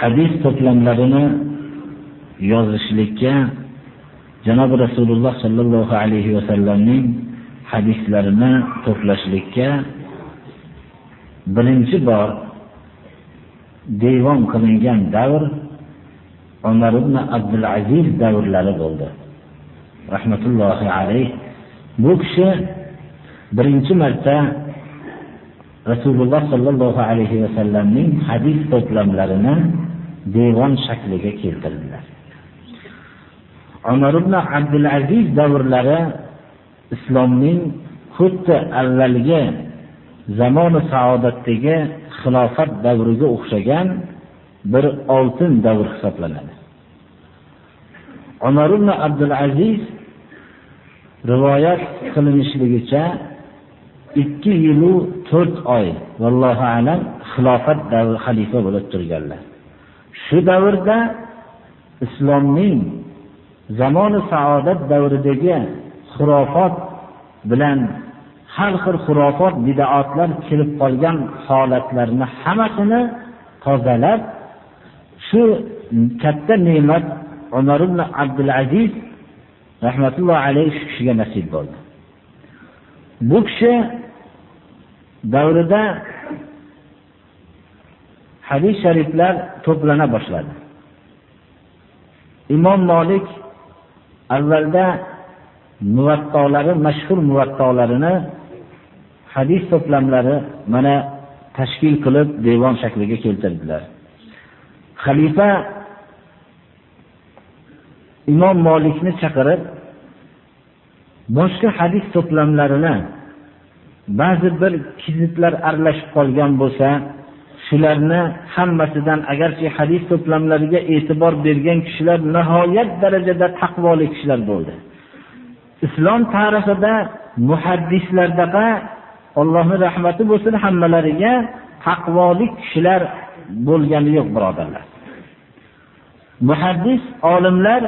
Hadis to'plamlarini yozishlikka janobi rasululloh sollallohu alayhi vasallamning hadislarini to'plashlikka birinchi bor devon qilingan davr umar ibn abdulaziz davrlari bo'ldi. Rahmatullohi alayh. Bu kishi birinchi marta rasululloh sollallohu alayhi vasallamning hadis to'plamlarini devon shakliga keltirdilar. Umar ibn abdulaziz davrlari islomning xuddi avvalgi zamoni saodatdagi xilofat davriga o'xshagan bir oltin davr hisoblanadi. Umar ibn abdulaziz rivoyat qilinishligicha 2 yil 4 oy vallohu alam xilofat davri xalifa bo'lib turganlar. Shu davrda islomning zamoni saodat davridagi xurofot bilan har xil xurofot bidaatlar kirib qolgan holatlarni hammasini tozalab shu katta ne'mat umar ibn abdulaziz rahmatullohi alayhi shu kishiga nasib bo'ldi. Bu kishi davrida hadis shariflar to'plana boshladi. Imom molik avvalda muvattolari mashhur muvattolarini hadis to'plamlari mana tashkil qilib devon shakliga keltirdilar. Xalifa imom molikni chaqirib boshqa hadis to'plamlarini ba'zi bir kizitlar aralashib qolgan bo'lsa shularni hammasidan agarchi hadis to'plamlariga e'tibor bergan kishilar nihoyat darajada taqvoli kishilar bo'ldi. Islom tarixida muhaddislardaqa allohni rahmati bo'lsin hammalariga taqvoli kishilar bo'lgani yo'q birodarlar. Muhaddis olimlar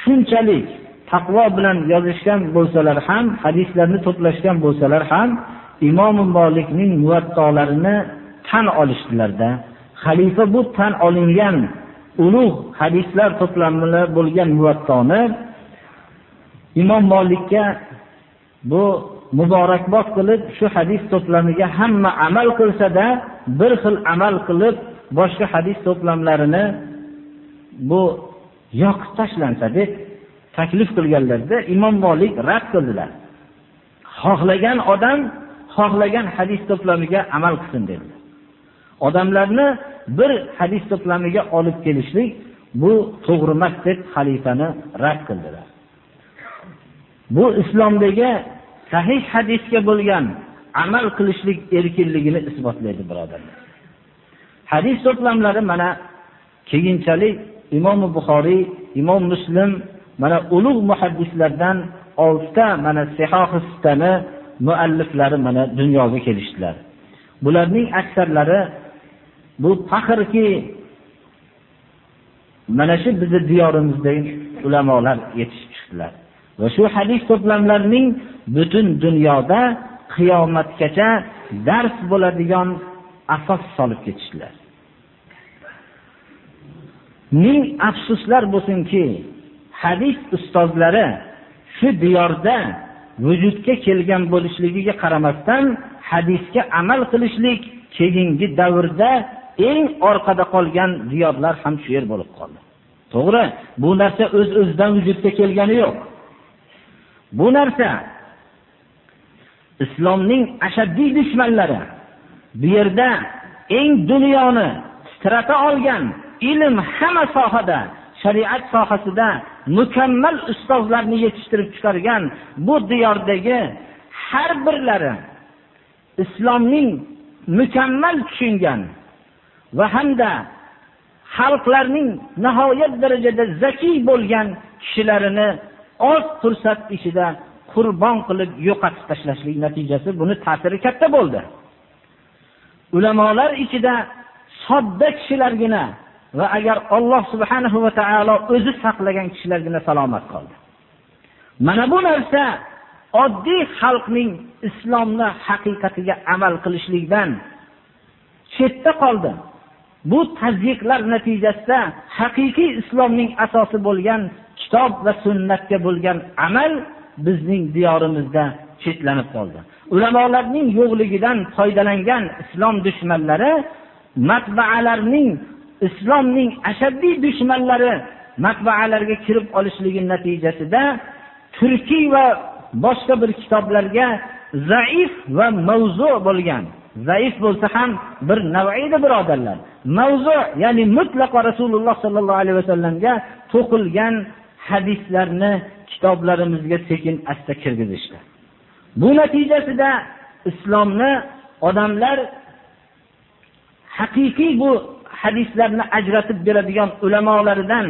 shunchalik taqvo bilan yozishgan bo'lsalar ham hadislarni to'plashgan bo'lsalar ham imom molikning muvattolarini tan olishdilarda xalifa bu tan olingan ulug' hadislar to'plamida bo'lgan muvattoni imom molikka bu muborakbod qilib shu hadis to'plamiga hamma amal qilsada bir xil amal qilib boshqa hadis to'plamlarini bu yoqib tashlansa deb taklif qilganlarda imom molik rad qildilar. Xohlagan odam xohlagan hadis to'plamiga amal qilsin dedilar. Odamlarni bir hadis to'plamiga olib kelishlik bu to'g'ri emas deb xalifani rad qildilar. Bu islomdagi sahih hadisga bo'lgan amal qilishlik erkinligini isbotlaydi birodarlar. Hadis to'plamlari mana keyinchalik imom buxoriy imom muslim mana ulug' muhaddislardan oltita mana Sahih sihohistani mualliflari mana dunyoga kelishdilar. Bularning aksarlari bu faxrki mana shu bizni diyorimizdagi ulamolar yetishib chiqdilar. Va shu hadis to'plamlarining butun dunyoda qiyomatgacha dars bo'ladigan asos solib ketishdilar. Ming afsuslar bo'lsinki hadis ustozlari shu diyorda vujudga kelgan bo'lishligiga qaramasdan hadisga amal qilishlik keyingi davrda eng orqada qolgan diyorlar ham shu yer bo'lib qoldi. To'g'ri bu narsa o'z öz o'zidan vujudga kelgani yo'q. Bu narsa islomning ashaddiy dushmanlari bu yerda eng dunyoni titrata olgan ilm hamma sohada shariat sohasida mukammal ustozlarni yetishtirib chiqargan bu diyordagi har birlari islomning mukammal tushungan va hamda xalqlarning nihoyat darajada zakiy bo'lgan kishilarini oz fursat ichida qurbon qilib yo'qotib tashlashlik natijasi buni ta'siri katta bo'ldi. Ulamolar ichida sodda kishilargina va agar Alloh subhanahu va taolo o'zi saqlagan kishilargina salomat qoldi. Mana bu narsa oddiy xalqning islomni haqiqatiga amal qilishlikdan chetda qoldi. Bu tazyiqlar natijasida haqiqiy islomning asosi bo'lgan kitob va sunnatga bo'lgan amal bizning diyorimizda chetlanib qoldi. Ulamolarning yo'qligidan foydalangan islom dushmanlari matbaalarning islomning ashaddiy dushmanlari matbaalarga kirib olishligi natijasida turkiy va boshqa bir kitoblarga zaif va mavzu bo'lgan. Zaif bo'lsa ham bir naviydi birodarlar. Mavzu ya'ni mutlaqo rasululloh sollallohu alayhi vasallamga to'qilgan hadislarni kitoblarimizga sekin asta kirgizishdi. Bu natijasida islomni odamlar haqiqiy bu hadislarni ajratib beradigan ulamolaridan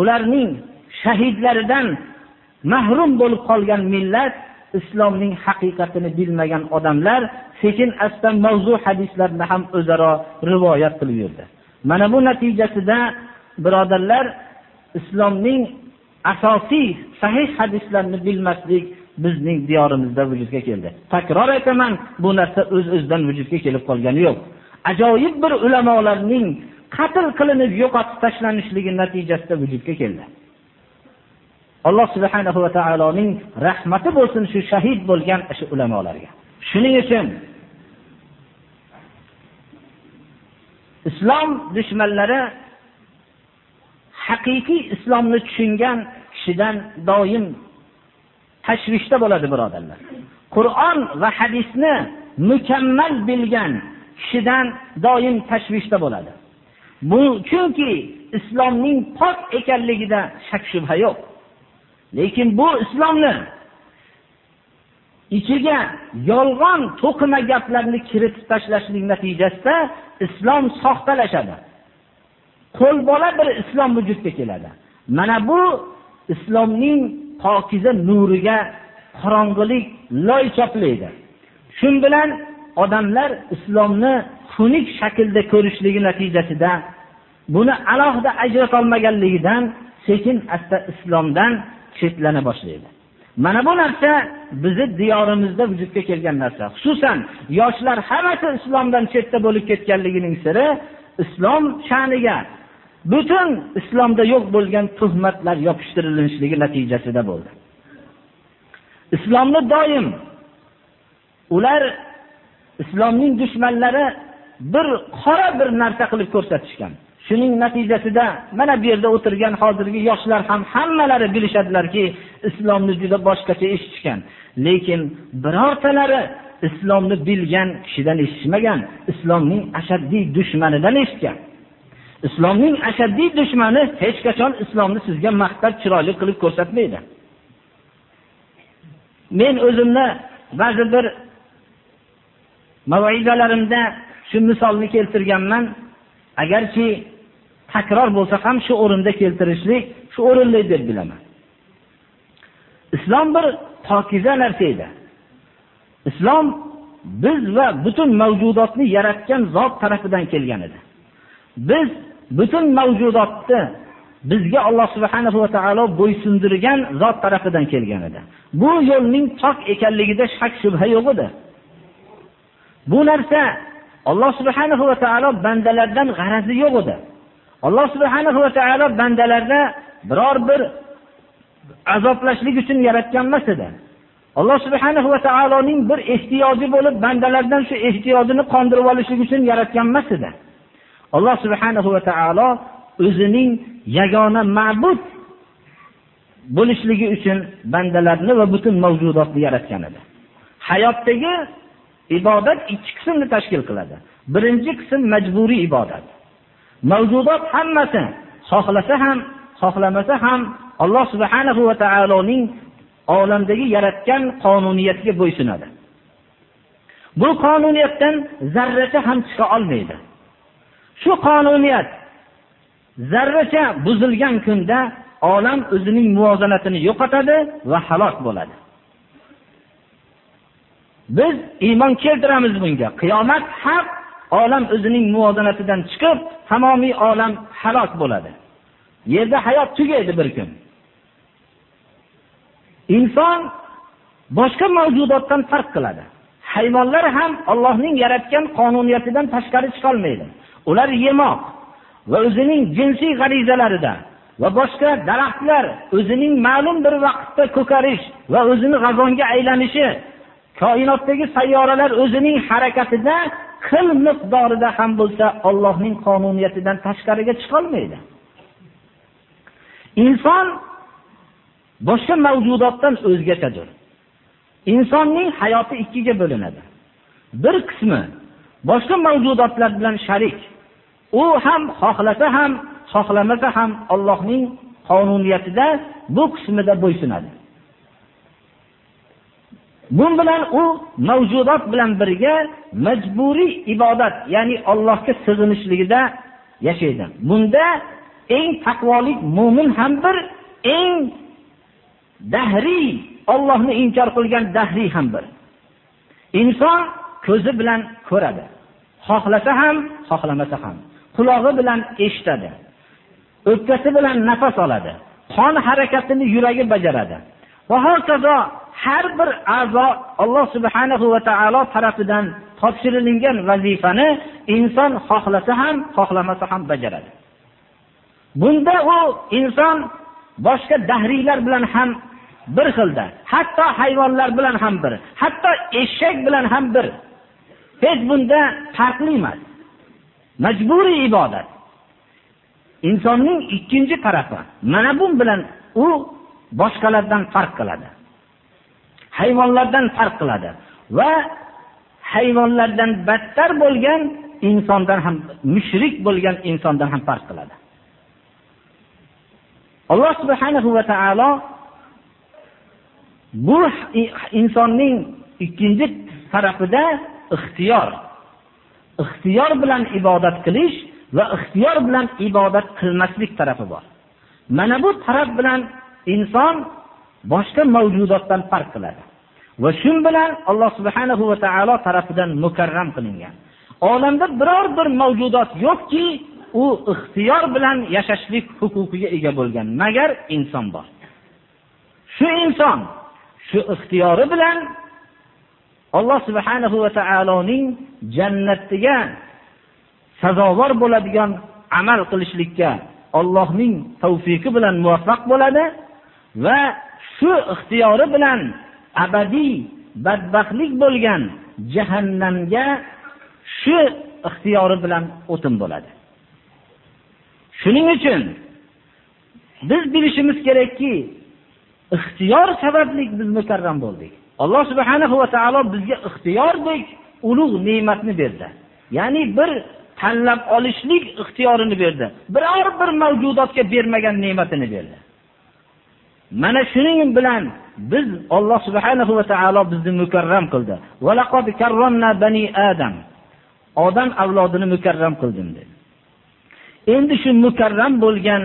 ularning shahidlaridan mahrum bo'lib qolgan millat islomning haqiqatini bilmagan odamlar sekin asta mavzu hadislarni ham o'zaro rivoyat qilib yurdi. Mana bu natijasida birodarlar islomning asosiy sahih hadislarni bilmaslik bizning diyorimizda vujudga keldi. Takror aytaman bu narsa o'z öz o'zidan vujudga kelib qolgani yo'q. Ajoyib bir ulamolarning qatl qilinib yo'qotib tashlanishligi natijasida vujudga keldi. Alloh subhanahu va taoloning rahmati bo'lsin shu shahid bo'lgan shu ulamolarga shuning uchun islom dushmanlari haqiqiy islomni tushungan kishidan doim tashvishda bo'ladi birodarlar. Qur'on va hadisni mukammal bilgan kishidan doim tashvishda bo'ladi. Bu chunki islomning pok ekanligida shak shubha yo'q. Lekin bu islomni ichiga yolg'on to'qima gaplarni kiritib tashlashlik natijasida islom soxtalashadi. Qo'lbola bir islom vujudga keladi. Mana bu islomning pokiza nuriga qorong'ilik loy choplaydi shu bilan odamlar islomni xunuk shaklda ko'rishligi natijasida buni alohida ajratolmaganligidan sekin asta islomdan chetlana boshlaydi. Mana bu narsa bizni diyorimizda vujudga kelgan narsa. Xususan yoshlar hammasi islomdan chetda bo'lib ketganligining siri islom sha'niga butun islomda yo'q bo'lgan tuhmatlar yopishtirilishligi natijasida bo'ldi. Islomni doim ular islomning dushmanlari bir qora bir narsa qilib ko'rsatishgan. Shuning natijasida mana bu yerda o'tirgan hozirgi yoshlar ham hammalari bilishadilarki islomni juda boshqacha eshitgan, lekin birortalari islomni bilgan kishidan eshitmagan, islomning ashaddiy dushmanidan eshitgan. Islomning ashaddiy dushmani hech qachon islomni sizga maqtab chiroyli qilib ko'rsatmaydi. Men o'zimni ba'zi bir mavizalarimda shu misolni keltirganman. Agarchi takror bo'lsa ham shu o'rinda keltirishlik shu o'rinli deb bilaman. Islom bir pokiza narsa edi. Islom biz va butun mavjudotni yaratgan zot tarafidan kelgan edi. Biz butun mavjudotni bizga alloh subhanahu va taolo bo'ysundirgan zot tarafidan kelgan edi. Bu yo'lning pok ekanligida shak shubha yo'q edi. Bu narsa alloh subhanahu va taolo bandalardan g'arazi yo'q edi. Alloh subhanahu va taolo bandalarni biror bir azoblashlik uchun yaratgan emas edi. Alloh subhanahu va taoloning bir ehtiyoji bo'lib bandalardan shu ehtiyojini qondirib olishlik uchun yaratgan emas edi. Alloh subhanahu va taolo o'zining yagona ma'bud bo'lishligi uchun bandalarni va butun mavjudotni yaratgan edi. Hayotdagi ibodat ikki qismni tashkil qiladi. Birinchi qism majburiy ibodat. Mavjudot hammasi xohlasa ham xohlamasa ham alloh subhanahu va taoloning olamdagi yaratgan qonuniyatiga bo'ysunadi Bu qonuniyatdan zarracha ham chiqa olmaydi. Shu qonuniyat zarracha buzilgan kunda olam o'zining muvozanatini yo'qotadi va halok bo'ladi. Biz iymon keltiramiz bunga. Qiyomat haq, olam o'zining muvozanatidan chiqib, tamomiy olam halok bo'ladi. Yerda hayot tugaydi bir kun. Inson boshqa mavjudotdan farq qiladi. Hayvonlar ham Allohning yaratgan qonuniyatidan tashqari chiqa olmaydi. Ular yemoq va o'zining jinsiy g'arizalarida va boshqa daraxtlar o'zining ma'lum bir vaqtda ko'karish va o'zini g'azonga aylanishi, koinotdagi sayyoralar o'zining harakatida qil miqdorida ham bo'lsa Allohning qonuniyatidan tashqariga chiqa olmaydi. Inson boshqa mavjudotdan o'zgachadir. Insonning hayoti ikkiga bo'linadi. Bir qismi boshqa mavjudotlar bilan sharik. U ham xohlasa ham, xohlamasa ham Allohning qonuniyatida bu qismida bo'ysunadi. Bu bilan u mavjudot bilan birga majburiy ibodat, ya'ni Allohga sig'inishligida yashaydi. Bunda eng taqvolik mu'min ham bir, eng dahriy Allohni inkor qilgan dahriy ham bir. Inson ko'zi bilan ko'radi. Xohlasa ham, xohlamasa ham. Qulog'i bilan eshitadi. O'pkasi bilan nafas oladi. Qon harakatini yuragi bajaradi. Va hokazo har bir a'zo Alloh subhanahu va taolo tarafidan topshirilgan vazifani inson xohlasa ham, xohlamasa ham bajaradi. Bunda u inson boshqa dahriylar bilan ham bir xilda, hatto hayvonlar bilan ham bir, hatto eshak bilan ham bir. Hech bunda farqli emas. Majburiy ibodat. Insonning ikkinchi tarafi. Mana bu bilan u boshqalardan farq qiladi. Hayvonlardan farq qiladi va hayvonlardan battar bo'lgan insondan ham mushrik bo'lgan insondan ham farq qiladi. Alloh subhanahu va taolo bu insonning ikkinchi tarafida ixtiyor ixtiyor bilan ibodat qilish va ixtiyor bilan ibodat qilmaslik tarafi bor. Mana bu taraf bilan inson boshqa mavjudotdan farq qiladi. Va shun bilan Alloh subhanahu va taolo tarafidan mukarram qilingan. Olamda biror bir mavjudot yo'qki, u ixtiyor bilan yashashlik huquqiga ega bo'lgan, magar inson bor. Shu inson shu ixtiyori bilan Alloh subhanahu va taoloning jannatiga sazovor bo'ladigan amal qilishlikka Allohning tavfiqi bilan muvaffaq bo'ladi va shu ixtiyori bilan abadiy badbaxtlik bo'lgan jahannamga shu ixtiyori bilan o'tin bo'ladi. Shuning uchun biz bilishimiz kerakki, ixtiyor sababli biz mukarram bo'ldik. Alloh subhanahu va taolo bizga ixtiyordek ulug' ne'matni berdi. Ya'ni bir tanlab olishlik ixtiyorini berdi. Biror bir mavjudotga bermagan ne'matini berdi. Mana shuning bilan biz Alloh subhanahu va taolo bizni mukarram qildi. Va laqad karramna bani Adam. Odam avlodini mukarram qildim dedi. Endi shu mukarram bo'lgan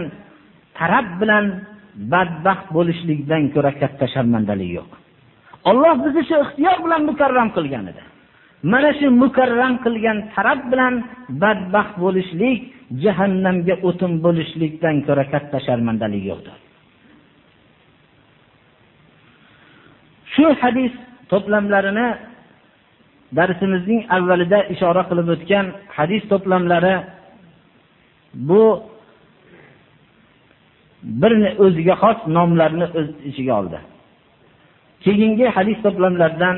taraf bilan badbaxt bo'lishlikdan ko'ra katta sharmandalik yo'q. Alloh bizni shu ixtiyor bilan mukarram qilgan edi. Mana shu mukarram qilgan taraf bilan badbaxt bo'lishlik, jahannamga o'tin bo'lishlikdan ko'ra katta sharmandalik yo'qdir. Shu hadis to'plamlarini darsimizning avvalida ishora qilib o'tgan hadis to'plamlari bu bir o'ziga xos nomlarni o'z ichiga oldi. Keyingi hadis to'plamlaridan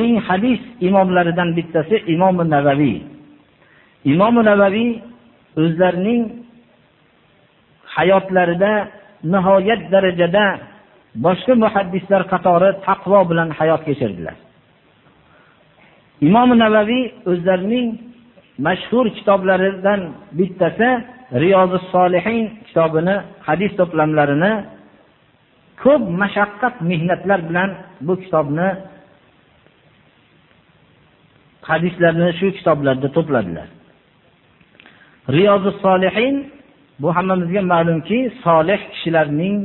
eng hadis imomlaridan bittasi Imom Navaviy. Imom Navaviy o'zlarining hayotlarida nihoyat darajada boshqa muhaddislar qatori taqvo bilan hayot kechirdilar. Imom Navaviy o'zlarining mashhur kitoblaridan bittasi Riyozus Solihin kitobini, hadis to'plamlarini ko'p mashaqqat, mehnatlar bilan bu kitobni hadislarni shu kitoblarda to'pladilar. Riyozus solihin bu hammamizga ma'lumki, solih kishilarning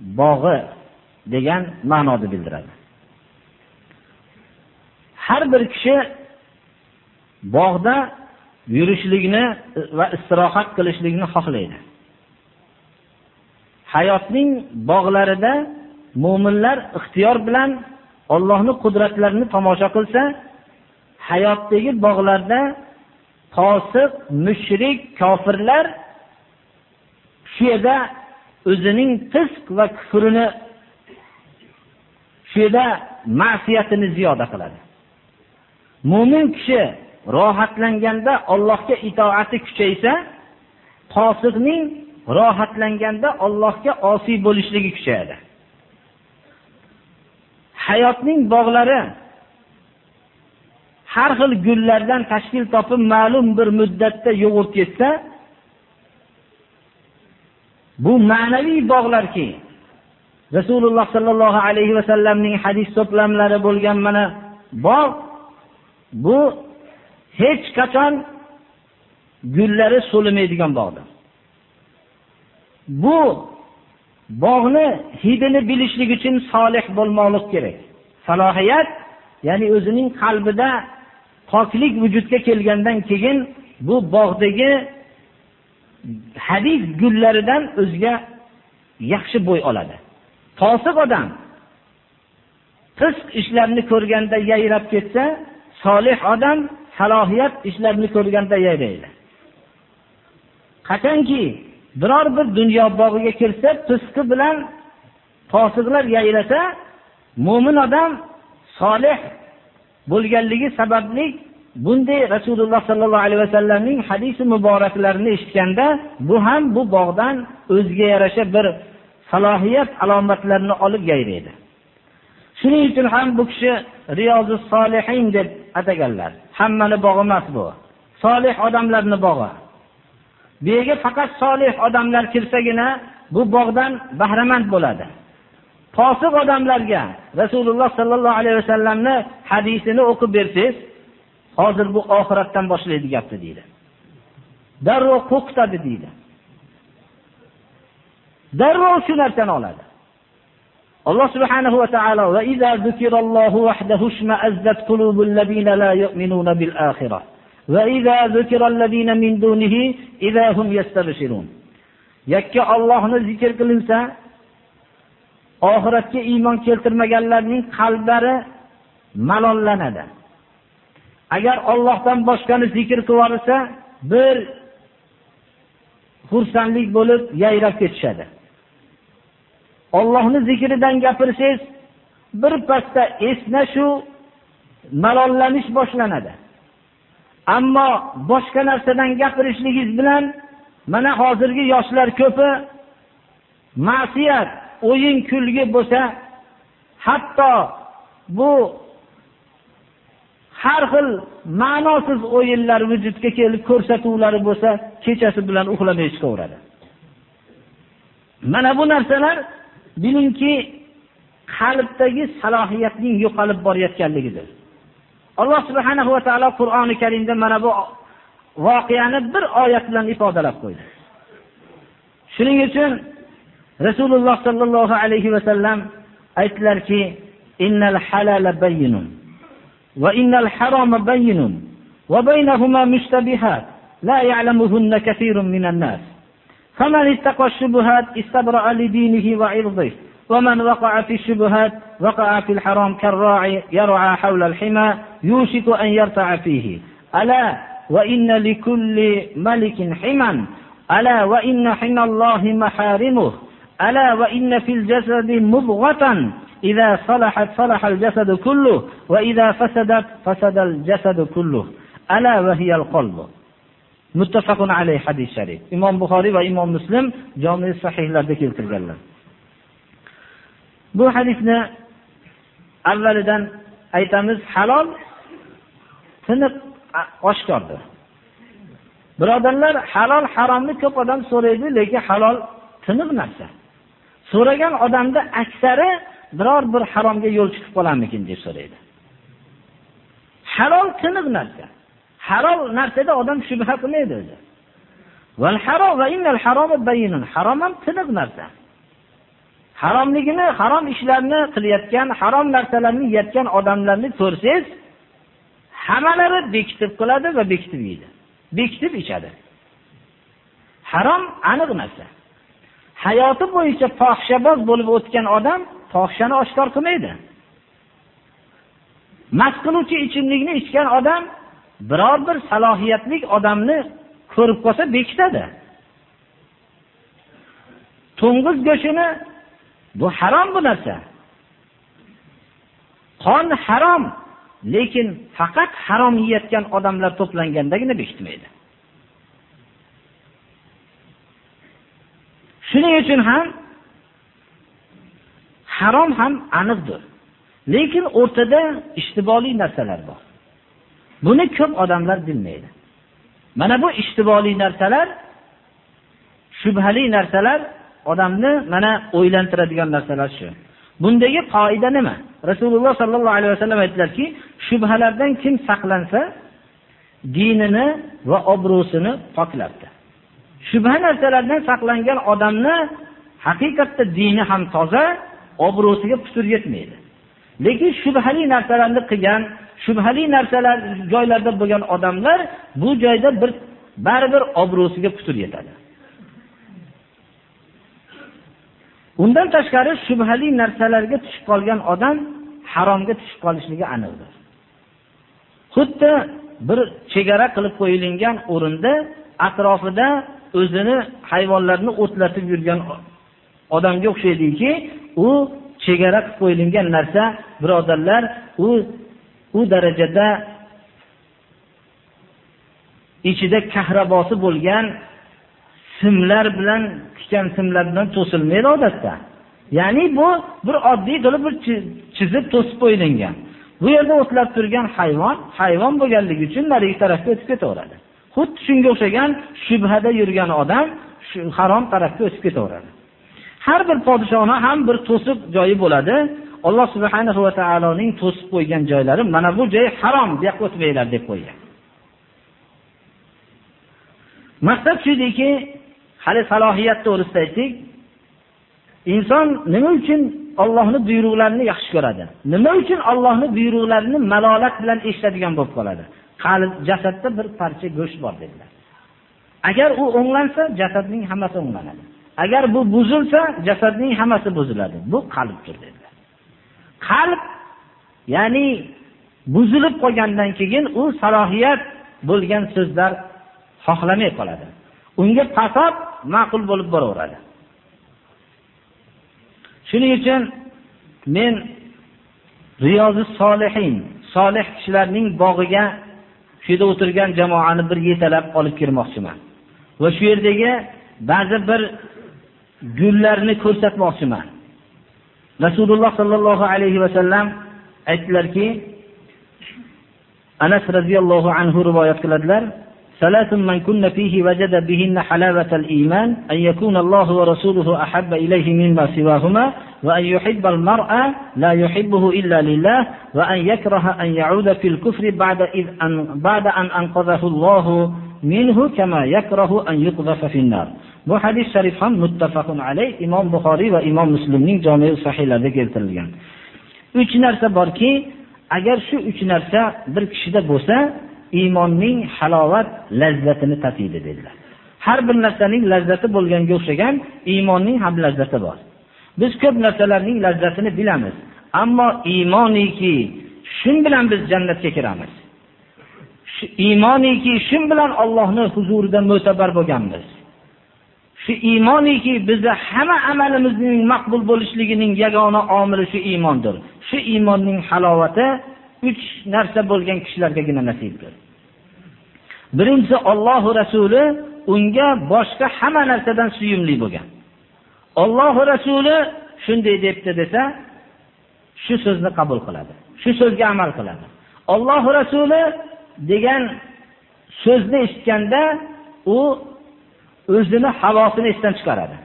bog'i degan ma'noni bildiradi. Har bir kishi bog'da yurishlikni va istirohat qilishlikni xohlaydi. Hayotning bog'larida mu'minlar ixtiyor bilan Allohning qudratlarini tomosha qilsa, hayotdagi bog'larda fosiq, mushrik, kofirlar shu yerda o'zining fisq va kufrini shu yerda ma'siyatini ziyoda qiladi. Mu'min kishi rohatlanganda Allohga itoati kuchaysa, fosiqning rohatlanganda Allohga osiy bo'lishligi kuchayadi. Hayotning bog'lari har xil gullardan tashkil topib ma'lum bir muddatda yo'g'urt ketsa, bu ma'naviy bog'larki, Rasululloh sallallohu alayhi va sallamning hadis to'plamlari bo'lgan mana bog' bu hech qachon gullari so'limaydigan bog'dir. Bu bog'ni hidini bilishlik uchun solih bo'lmoqlik kerak. Salohiyat, ya'ni o'zining qalbida poklik vujudga kelgandan keyin bu bog'dagi hadis gullaridan o'ziga yaxshi bo'y oladi. Fosiq odam fisq ishlarni ko'rganda yayrab ketsa, solih odam salohiyat ishlarni ko'rganda yayraydi. Qachonki biror bir dunyo bog'iga kirsa, fisqi bilan fosiqlar yayrasa, mu'min odam solih bo'lganligi sababli bunday Rasululloh sallallohu alayhi vasallamning hadisi muboraklarini eshitganda, bu ham bu bog'dan o'ziga yarasha bir salohiyat alomatlarini olib yayraydi. Shuning uchun ham bu kishi Riyozus solihin deb ataganlar. Hammani bog'i emas bu. Solih odamlarni bog'i. Bu yerga faqat solih odamlar kirsagina bu bog'dan bahramand bo'ladi. Fosiq odamlarga Rasululloh sallallohu alayhi vasallamni hadisini o'qib bersangiz, hozir bu oxiratdan boshlaydi gapni deydi. Darrov qo'qitadi deydi. Darrov shu narsani oladi. Alloh subhanahu va taolo va iza zikrallohu wahdahu shma'azzat qulubul ladina la yu'minuna bil akhirah va iza zikral ladina min dunihi iza hum yastabshirun. Yakka Allohni zikr qilinsa, oxiratga iymon keltirmaganlarning qalblari malollanadi. Agar Allohdan boshqani zikr qilsa, bir xursandlik bo'lib yayrab ketishadi. Allohni zikridan gapirsangiz, bir pasda esna shu malollanish boshlanadi. Ammo boshqa narsadan gapirishligingiz bilan mana hozirgi yoshlar ko'pi ma'siyat, o'yin kulgi bo'lsa, hatto bu har xil ma'nosiz o'yinlar vujudga kelib ko'rsatuvlari bo'lsa, kechasi bilan uxlamay chiqaveradi. Mana bu narsalar bilingki qalbdagi salohiyatning yo'qolib borayotganligidir. Alloh subhanahu va taolo Qur'oni Karimda mana bu voqeani bir oyat bilan ifodalab qo'ydi. Shuning uchun Rasululloh sallallohu alayhi va sallam aytdilarki, innal halala bayyinun وإن الحرام بين وبينهما مشتبهات لا يعلمهن كثير من الناس. فمن اتقى الشبهات استبرأ لدينه وعرضه ومن وقع في الشبهات وقع في الحرام كالراعي يرعى حول الحمى يوشك أن يرتع فيه. ألا وإن لكل ملك حما ألا وإن حمى الله محارمه ألا وإن في الجسد مضغة إذا صلحت صلح الجسد كله وإذا فسدت فسد الجسد كله ألا وهي القلب muttafaqun alayh hadis sharif imom buxoriy va imom muslim jomi sahihlarda keltirganlar bu hadisni avvalidan aytamiz halol tiniq oshkordir birodarlar halol haromni ko'p odam so'raydi lekin halol tiniq narsa so'ragan odamda aksari biror bir haromga yo'l chiqib qolarmikin deb so'raydi Halol tiniq narsa. Halol narsada odam shubha qilmaydi o'zi. Val harom va innal haroma bayyinun. Harom ham tiniq narsa. Haromligini, harom ishlarni qilayotgan, harom narsalarni yeyotgan odamlarni ko'rsangiz, hammalari bekitib qiladi va bekitib yeydi. Bekitib ichadi. Harom aniq narsa. Hayoti bo'yicha fohishaboz bo'lib o'tgan odam fohishani oshkor qilmaydi. Mast qiluvchi ichimlikni ichgan odam biror bir salohiyatli odamni ko'rib qolsa bekitadi. To'ng'iz go'shini bu harom bu narsa. Qon harom, lekin faqat harom yeyotgan odamlar to'plangandagina bekitmaydi. Shuning uchun ham harom ham aniqdir. Lekin o'rtada ishtiboli narsalar bor. Buni ko'p odamlar bilmaydi. Mana bu ishtiboli narsalar, shubhali narsalar odamni mana o'ylantiradigan narsalar shu. Bundagi qoida nima? Rasululloh sallallohu alayhi vasallam aytdilarki, shubhalardan kim saqlansa, dinini va obro'sini poklabdi. Shubha narsalardan saqlangan odamni haqiqatda dini ham toza, obro'siga putur yetmaydi. Lekin shubhali narsalarni qilgan, shubhali narsalar joylarda bo'lgan odamlar bu joyda bir baribir obro'siga putur yetadi. Undan tashqari shubhali narsalarga tushib qolgan odam haromga tushib qolishligi aniqdir. Xuddi bir chegara qilib qo'yilgan o'rinda atrofida o'zini hayvonlarni o'tlatib yurgan odamga o'xshaydiki, u chegara qilib qo'yilgan narsa, birodarlar, u u darajada ichida kahrabosi bo'lgan simlar bilan tikan simlar bilan to'silmaydi odatda. Ya'ni bu bir oddiy qilib bir chizib to'sib qo'yilgan. Bu yerda o'tlab turgan hayvon, hayvon bo'lganligi uchun narigi tarafga o'tib ketaveradi. Xuddi shunga o'xshagan shubhada yurgan odam shu harom tarafga o'tib ketaveradi. Har bir podshoni ham bir to'siq joyi bo'ladi. Alloh subhanahu va taoloning to'sib qo'ygan joylari mana bu joy harom deb o'tmanglar deb qo'ygan. Maqsad shudiki, hali salohiyat to'g'risida aytdik. Inson nima uchun Allohning buyruqlarini yaxshi ko'radi? Nima uchun Allohning buyruqlarini malolat bilan eshitadigan bo'lib qoladi? qalb jasadda bir parcha go'sht bor dedilar. Agar u o'nglansa, jasadning hammasi o'nglanadi. Agar bu buzilsa, jasadning hammasi buziladi. Bu qalbdir dedilar. Qalb ya'ni buzilib qolgandan keyin u salohiyat bo'lgan so'zlar xohlamay qoladi. Unga pasob ma'qul bo'lib boraveradi. Shuning uchun men Riyozi solihin, solih kishilarning bog'iga shu yerda o'tirgan jamoani bir yetalab olib kirmoqchiman va shu yerdagi ba'zi bir gullarni ko'rsatmoqchiman. Rasululloh sallallohu alayhi va sallam aytdilarki, Anas radhiyallohu anhu rivoyat qiladilar, "Salatun man kunna fihi wajada bihinna halawatal iman, an yakuna Allohu va rasuluhu ahabba ilayhi mimma siwahuma va an yuhibbal mar'a la yuhibbuhu illa lillah va an yakraha an ya'uda fil kufri ba'da id an ba'da an anqadhahu Allohu minhu kama yakrahu an yuqdhafa fin nar." Bu hadis sharif ham muttafaqun alayh imom buxoriy va imom muslimning jami sahihlarida keltirilgan uch narsa borki agar shu uch narsa bir kishida bo'lsa iymonning halovat lazzatini tatiydi dedilar har bir narsaning lazzati bo'lganga o'xshagan iymonning ham lazzati bor Biz ko'p narsalarning lazzatini bilamiz, ammo iymoniki shun bilan biz jannatga kiramiz. Shu iymoniki shun bilan Allohning huzurida mo'tabar bo'lganmiz. Shu iymoniki bizni hamma amalimizning maqbul bo'lishligining yagona omili shu iymondir. Shu iymonning halovati uch narsa bo'lgan kishilargagina nasibdir. Birinchisi Alloh rasuli unga boshqa hamma narsadan suyumli bo'lgan. Alloh rasuli shunday debdi desa, shu so'zni qabul qiladi. Shu so'zga amal qiladi. Alloh rasuli degan so'zni eshitganda u o'zini havosini esdan chiqaradi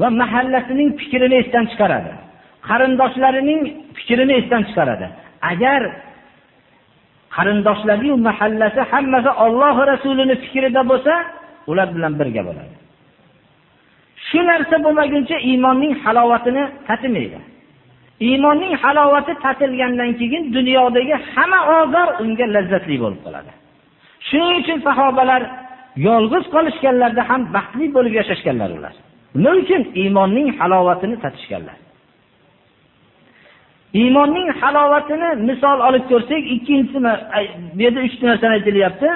va mahallasining fikrini esdan chiqaradi. Qarindoshlarining fikrini esdan chiqaradi. Agar qarindoshlariyu mahallasi hammasi Alloh rasulini fikrida bo'lsa, ular bilan birga bo'ladi. Shu narsa bo'lmaguncha iymonning halovatini tatimaydi. Iymonning halovati tatilgandan keyin dunyodagi hamma ozor unga lazzatli bo'lib qoladi. Shuning uchun sahobalar yolg'iz qolishganlarda ham baxtli bo'lib yashashganlar ular. Nima uchun iymonning halovatini tatishganlar? Iymonning halovatini misol olib ko'rsak, ikkinchisi bu yerda 3 narsa aytilyapti.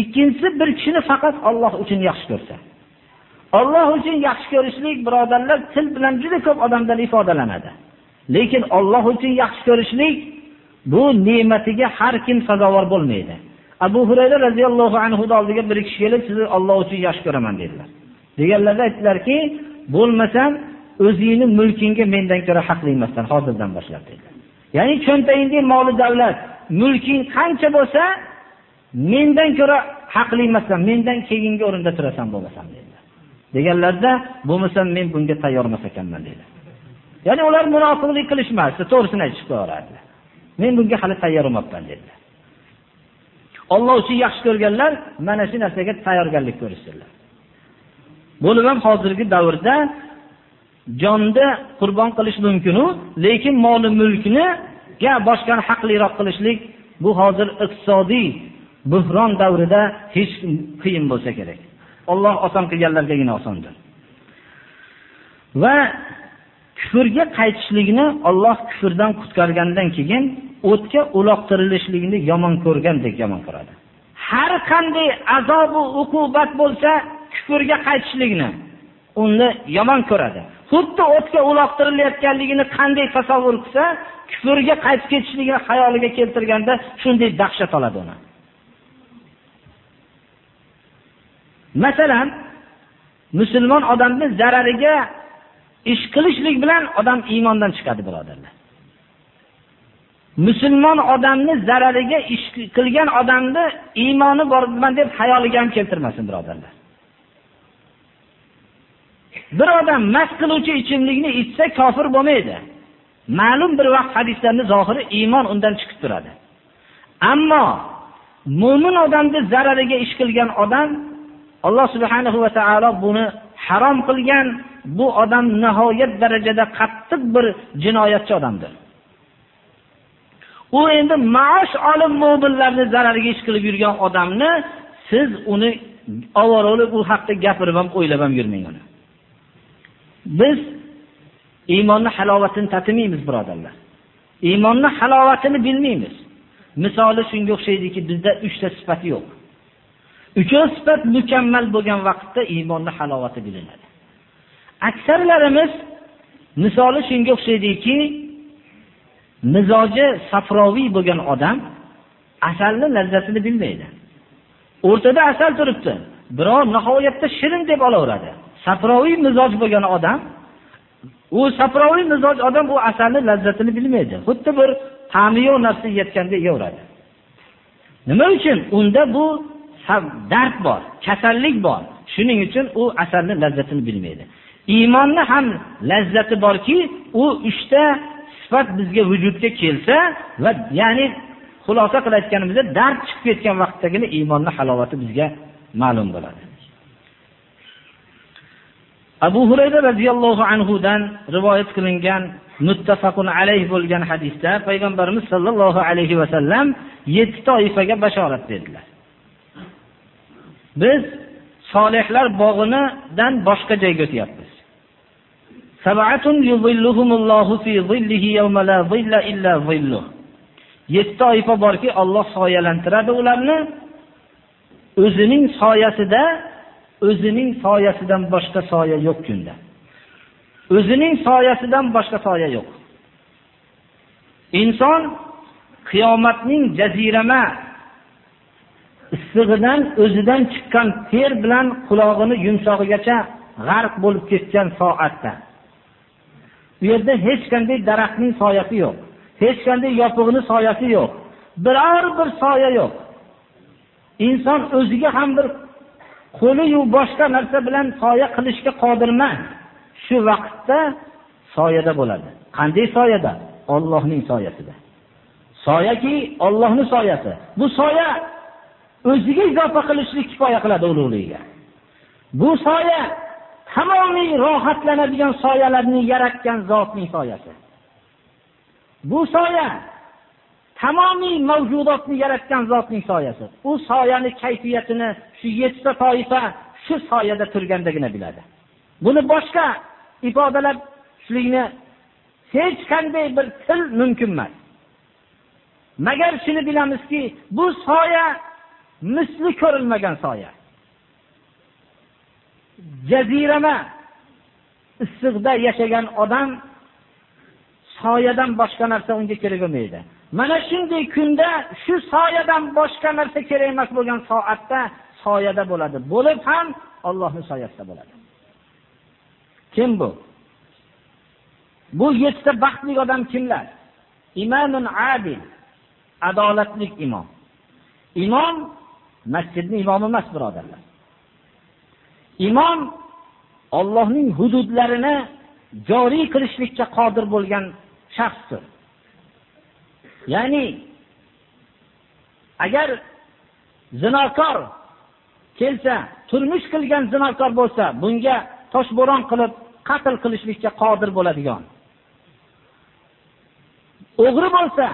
Ikkinchisi bir kishini faqat Alloh uchun yaxshi ko'rsa. Alloh uchun yaxshi ko'rishlik birodarlar til bilan juda ko'p odamlar ifodalanadi. Lekin Alloh uchun yaxshi ko'rishlik bu ne'matiga har kim sazovor bo'lmaydi. Abu Hurayra radhiyallohu anhu oldiga bir kishi kelib, sizni Alloh uchun yaxshi ko'raman dedilar. Deganlarda aytdilarki, bo'lmasam o'zingni mulkingga mendan ko'ra haqli emassan hozirdan boshlab dedilar. Ya'ni cho'ntagingda moli davlat, mulking qancha bo'lsa, mendan ko'ra haqli emassan, mendan keyingi o'rinda turasan bo'lmasam dedilar. Deganlarda, bo'lmasam men bunga tayyor emas ekanman dedilar. Ya'ni ular munofiqlik qilishmasdi, to'g'risini aytishib qo'yardilar. Men bunga hali tayyor emasman dedilar. Alloh uchun yaxshi ko'rganlar mana shu narsaga tayyorgarlik ko'rishdilar. Bo'lib ham hozirgi davrda jonni qurbon qilish mumkin lekin moli mulkni ga boshqani haqliroq qilishlik bu hozir iqtisodiy buhron davrida hech qiyin bo'lsa kerak. Alloh oson qilganlargagina osondir. Va kufrga qaytishlikni Alloh kufrdan qutqargandan keyin o'tga uloqtirilishligini yomon ko'rgandek yomon ko'radi. Har qanday azob va uqubat bo'lsa, kufrga qaytishlikni uni yomon ko'radi. Xuddi o'tga uloqtirilayotganligini qanday tasavvur qilsa, kufrga qaytib ketishligini xayoliga keltirganda shunday dahshat oladi uni. Masalan, musulmon odamni zarariga ish qilishlik bilan odam iymondan chiqadi, birodarlar. Musulmon odamni zarariga ish qilgan odamni iymoni borman deb xayoliga ham keltirmasin, birodarlar. Bir odam mast qiluvchi ichimlikni ichsa kofir bo'lmaydi. Ma'lum bir vaqt hadislarning zohiri iymon undan chiqib turadi. Ammo mu'min odamni zarariga ish qilgan odam Alloh subhanahu va taolo buni harom qilgan bu odam nihoyat darajada qattiq bir jinoyatchi odamdir. U endi maosh olib mo'minlarni zarariga ish qilib yurgan odamni siz uni avvalroq u haqda gapirib ham o'ylab ham yurmang uni. Biz iymonni halovatini tatimaymiz, birodarlar. Iymonni halovatini bilmaymiz. Misoli shunga o'xshaydiki, bizda uchta sifat yo'q. uchov sifat mukammal bo'lgan vaqtda iymonni halovati bilinadi. Aksarlarimiz misoli shunga o'xshaydiki, mizoji safroviy bo'lgan odam asalni lazzatini bilmaydi. O'rtada asal turibdi, biroq nihoyatda shirin deb olaveradi. Safroviy mizoj bo'lgan odam u safroviy mizoj odam u asalni lazzatini bilmaydi. Xuddi bir ta'mi yo'q narsa yeyotganda yeyaveradi. Nima uchun? Unda bu dard bor, kasallik bor. Shuning uchun u asalni lazzatini bilmaydi. Iymonni ham lazzati borki, u uchta sifat bizga vujudga kelsa va ya'ni xulosa qilib aytganimizda dard chiqib ketgan vaqtdagina iymonning halovati bizga ma'lum bo'ladi. Abu Hurayra radhiyallohu anhu dan rivoyat qilingan muttafaqun alayh bo'lgan hadisda payg'ambarimiz sollallohu alayhi va sallam 7 toifaga bashorat berdilar. Biz solihlar bog'idan boshqa joyga o'tyapmiz. Sab'atun yuzilluhumullohu fi zillihi yawma la zilla illa zilluh. Yetti toifa borki, Alloh soyalantiradi ularni o'zining soyasida, o'zining soyasidan boshqa soya yo'q kunda. O'zining soyasidan boshqa soya yo'q. Inson qiyomatning jazirama issig'idan o'zidan chiqqan ter bilan qulog'ini yumshog'igacha g'arq bo'lib ketgan soatda bu yerda hech qanday daraxtning soyasi yo'q. Hech qanday yopig'ini soyasi yo'q. Biror bir soya yo'q. Inson o'ziga ham bir qo'liyu boshqa narsa bilan soya qilishga qodir emas. Shu vaqtda soyada bo'ladi. Qanday soyada? Allohning soyasida. Soyaki Allohning soyasi. Bu soya o'ziga izofa qilishlik kifoya qiladi ulug'ligiga. Bu soya tamomiy rohatlanadigan soyalarni yaratgan zotning soyasi. Bu soya tamomiy mavjudotni yaratgan zotning soyasi. U soyani kayfiyatini shu yettita toifa shu soyada turgandagina biladi. Buni boshqa ifodalab shulikni hech qanday bir til mumkin emas. Magar shuni bilamizki, bu soya misli ko'rilmagan soya. Jazirama issiqda yashagan odam soyadan boshqa narsa unga kerak bo'lmaydi. Mana shunday kunda shu soyadan boshqa narsa kerak emas bo'lgan soatda soyada bo'ladi. Bo'lib ham Allohning soyasida bo'ladi. Kim bu? Bu yettita baxtli odam kimlar? imomun adil, adolatli imom. Imom masjidni imomi emas, birodarlar. Imom Allohning hududlarini joriy qilishlikka qodir bo'lgan shaxsdir. Ya'ni agar zinokor kelsa, turmush qilgan zinokor bo'lsa, bunga toshbo'ron qilib qatl qilishlikka qodir bo'ladigan. O'g'ri bo'lsa,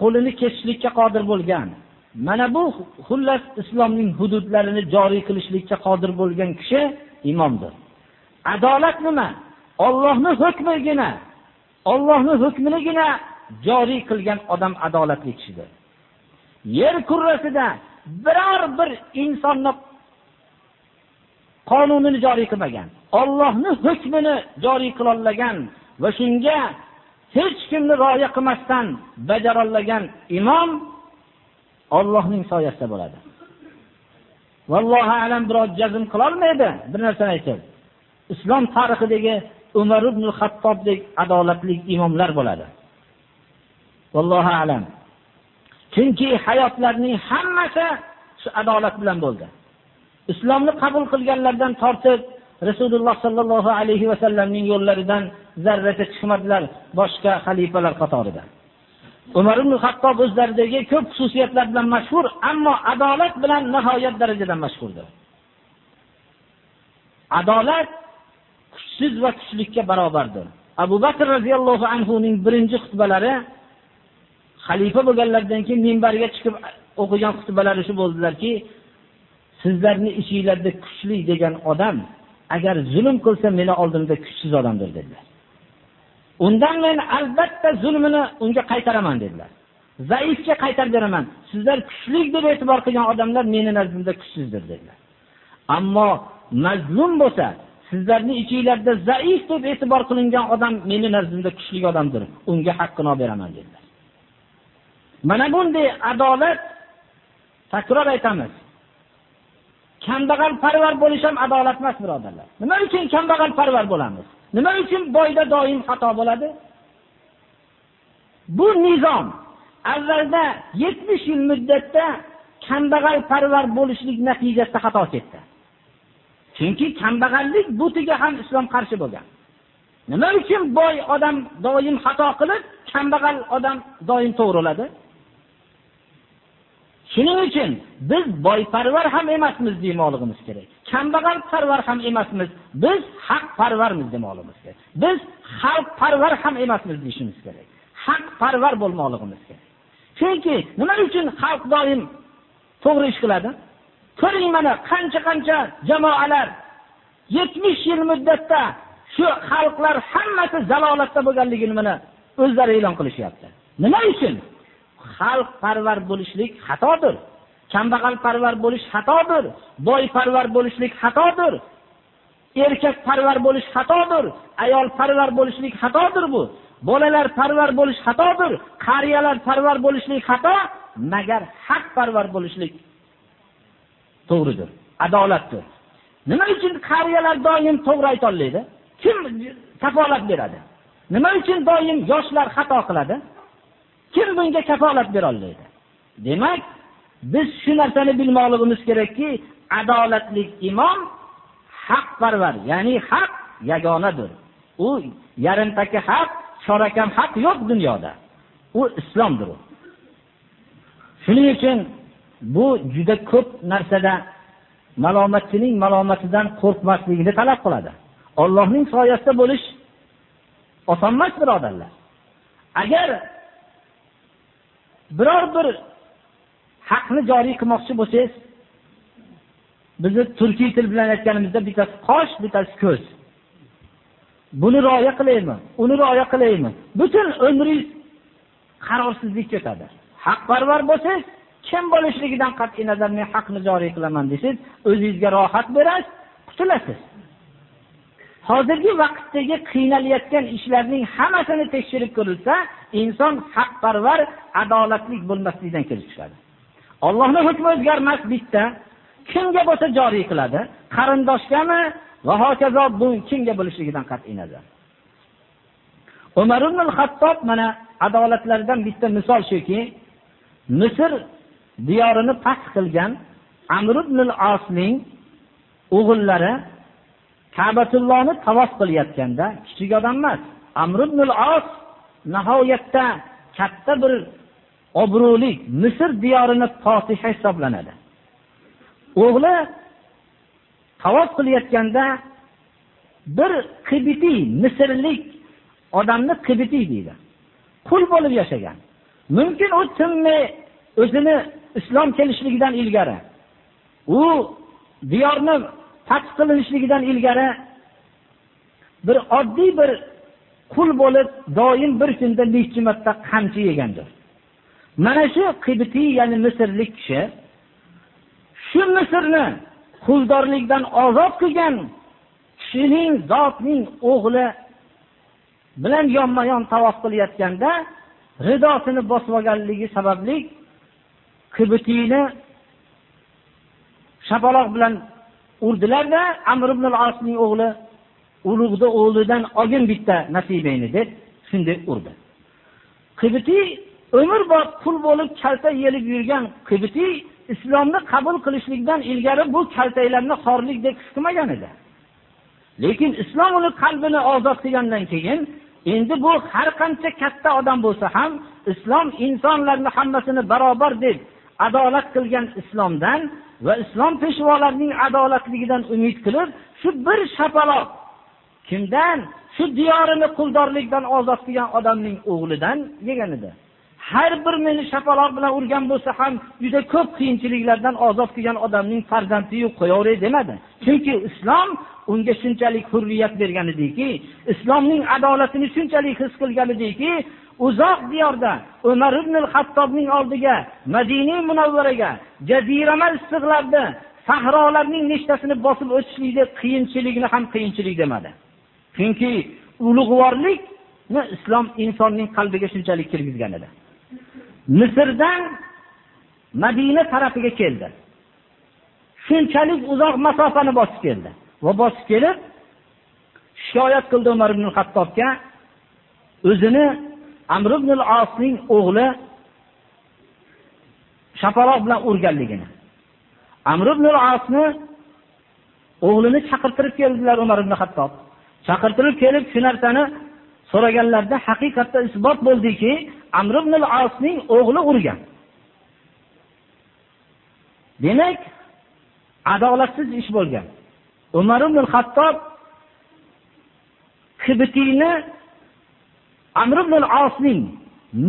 qo'lini kesishlikka qodir bo'lgan. Mana bu xullas islomning hududlarini joriy qilishlikka qodir bo'lgan kishi imomdir. Adolat nima? Allohning hukmigina, Allohning hukminigina joriy qilgan odam adolatli kishidir. Yer kurrasida biror bir insonni qonunini joriy qilmagan, Allohning hukmini joriy qilolmagan va shunga hech kimni rioya qilmasdan bajarolmagan imom Allohning soyasida bo'ladi. Vallohu alam biroz jazm qila olmaydi, bir narsani aytib. Islom tarixidagi Umar ibn Xattobdek adolatli imomlar bo'ladi. Vallohu alam. Chunki hayotlarning hammasi shu adolat bilan bo'ldi. Islomni qabul qilganlardan tortib Rasululloh sallallohu alayhi va sallamning yo'llaridan zarracha chiqmadilar boshqa xalifalar qatorida. Umar ibn Khattab o'zlaridagi ko'p xususiyatlar bilan mashhur, ammo adolat bilan nihoyat darajada mashhurdir. Adolat kuchsiz va kuchlikka barobardir. Abu Bakr radhiyallohu anhu ning birinchi xutbalari xalifa bo'lganlaridan keyin minbarga chiqib o'qigan xutbalari shu bo'ldilarki, sizlarni ichingizda kuchli degan odam agar zulm qilsa meni oldimda kuchsiz odamdir dedilar. Undan men albatta zulmini unga qaytaraman dedilar. Zaifga qaytarib beraman. Sizlar kuchli deb e'tibor qilgan odamlar meni nazdimda kuchsizdir dedilar. Ammo mazlum bo'lsa, sizlarni ichingizda zaif deb e'tibor qilingan odam meni nazdimda kuchli odamdir. Unga haqqini olib beraman dedilar. Mana bunday adolat takror aytamiz. Kambag'al parvar bo'lish ham adolat emas, birodarlar. Nima uchun kambag'al parvar bo'lamiz? Nima uchun boyda doim xato bo'ladi? Bu nizom avvalda 70 yil muddatda kambag'al parvar bo'lishlik natijasida xato ketdi. Chunki kambag'allik butiga ham islom qarshi bo'lgan. Nima uchun boy odam doim xato qilib, kambag'al odam doim to'g'ri bo'ladi? Shuning uchun biz boyparvar ham emasmiz demoqligimiz kerak. Kambag'al parvar ham emasmiz, biz haq parvarmiz demoqligimiz kerak. Biz xalq parvar ham emasmiz deyishimiz kerak. Haq parvar bo'lmoqligimiz kerak. Chunki nima uchun xalq doim to'g'ri ish qiladi? Ko'ring mana qancha-qancha jamoalar 70 yil muddatda shu xalqlar hammasi zalolatda bo'lganligini mana o'zlari e'lon qilishyapti. Nima uchun? Xalq parvar bo'lishlik xatodir. Kambag'al parvar bo'lish xatodir. Boy parvar bo'lishlik xatodir. Erkak parvar bo'lish xatodir. Ayol parvar bo'lishlik xatodir bu. Bolalar parvar bo'lish xatodir. Qariyalar parvar bo'lishlik xato, magar haq parvar bo'lishlik to'g'ridir. Adolatdir. Nima uchun qariyalar doim to'g'ri aytolmaydi? Kim kafolat beradi? Nima uchun doim yoshlar xato qiladi? Kim bunga kafolat bera oladi? Demak, biz shu narsani bilmoqligimiz kerakki, adolatli imom haq parvar, ya'ni haq yagonadir. U yarimtaki haq, chorakam haq yo'q dunyoda. U islomdir. shuning uchun bu juda ko'p narsada malomatchining malomatidan qo'rqmaslikni talab qiladi ollohning soyasida bo'lish oson emas birodarlar agar biror bir haqni joriy qilmoqchi bo'lsangiz bizni turkiy til bilan aytganimizda bittasi qosh bittasi ko'z. Buni rioya qilaymi? Uni rioya qilaymi? Butun umringiz qarorsizlikka o'tadi haqparvar bo'lsangiz kim bo'lishligidan qat'iy nazar men haqni joriy qilaman desangiz o'zingizga rohat berasiz qutulasiz. Hozirgi vaqtdagi qiynalayotgan ishlarning hammasini tekshirib ko'rilsa inson haqparvar adolatli bo'lmaslikdan kelib chiqadi. Ollohni hukmi o'zgarmas bitta. Kimga bo'lsa joriy qiladi? Qarindoshgami va hokazo bu kimga bo'lishligidan qat'iy nazar. Umar ibn hattob mana adolatlardan bitta misol shuki misr diyorini fath qilgan amr ibn osning o'g'illari kabatullohni tavof qilayotganda kichik odam emas amr ibn os nihoyatda katta bir obro'li misr diyorini potiha hisoblanadi. O'g'li tavof qilayotganda bir qibitiy misrlik odamni qibitiy deydi. Qul bo'lib yashagan. Mumkin u tinmay o'zini islom kelishligidan ilgari. U diyorni fath qilinishligidan ilgari bir oddiy bir qul bo'lib doim bir kunda nechi marta qamchi yegandir. Mana shu qibtiy ya'ni misrlik kishi shu misrni quldorlikdan ozod qilgan kishining zotning o'g'li bilan yonma yon tavof qilayotganda ridosini bosib olganligi sababli qibtiyni shapaloq bilan urdilarda amr ibn asning o'g'li ulug'ni o'g'lidan olgin bitta nasibangni deb shunday urdi. Qibitiy umrbod qul bo'lib kalta yelib yurgan qibitiy islomni qabul qilishlikdan ilgari bu kaltaklarni xorlik deb his qilmagan edi. Lekin islom uni qalbini ozod qilgandan keyin endi bu har qancha katta odam bo'lsa ham islom insonlarni hammasini barobar deb adolat qilgan islomdan va islom peshvolarining adolatligidan umid qilib shu bir shapaloq kimdan? Shu diyorini quldorlikdan ozod qilgan odamning o'g'lidan yegan edi. Har bir meni shapaloq bilan urgan bo'lsa ham juda ko'p qiyinchiliklardan ozod qilgan odamning farzandiyu qo'yaveray demadi. Chunki islom unga shunchalik hurriyat bergan ediki islomning adolatini shunchalik his qilgan ediki uzoq diyorda umar ibn hattobning oldiga madina munavvaraga jazirama issiqlarni sahrolarning nechtasini bosib o'tishlikni qiyinchilikni ham qiyinchilik demadi. Chunki ulug'vorlikni islom insonning qalbiga shunchalik kirgizgan edi. Misrdan madina tarafiga keldi. Shunchalik uzoq masofani bosib keldi va bosib kelib shikoyat qildi umar ibn hattobga o'zini amr ibn osning o'g'li shapaloq bilan urganligini amr ibn osni o'g'lini chaqirtirib keldilar umar ibn hattob chaqirtirib kelib shu narsani so'raganlarida haqiqatda isbot bo'ldiki amr ibn osning o'g'li urgan. Demak adolatsiz ish bo'lgan. Umar ibn hattob hibitiyni amr ibn osning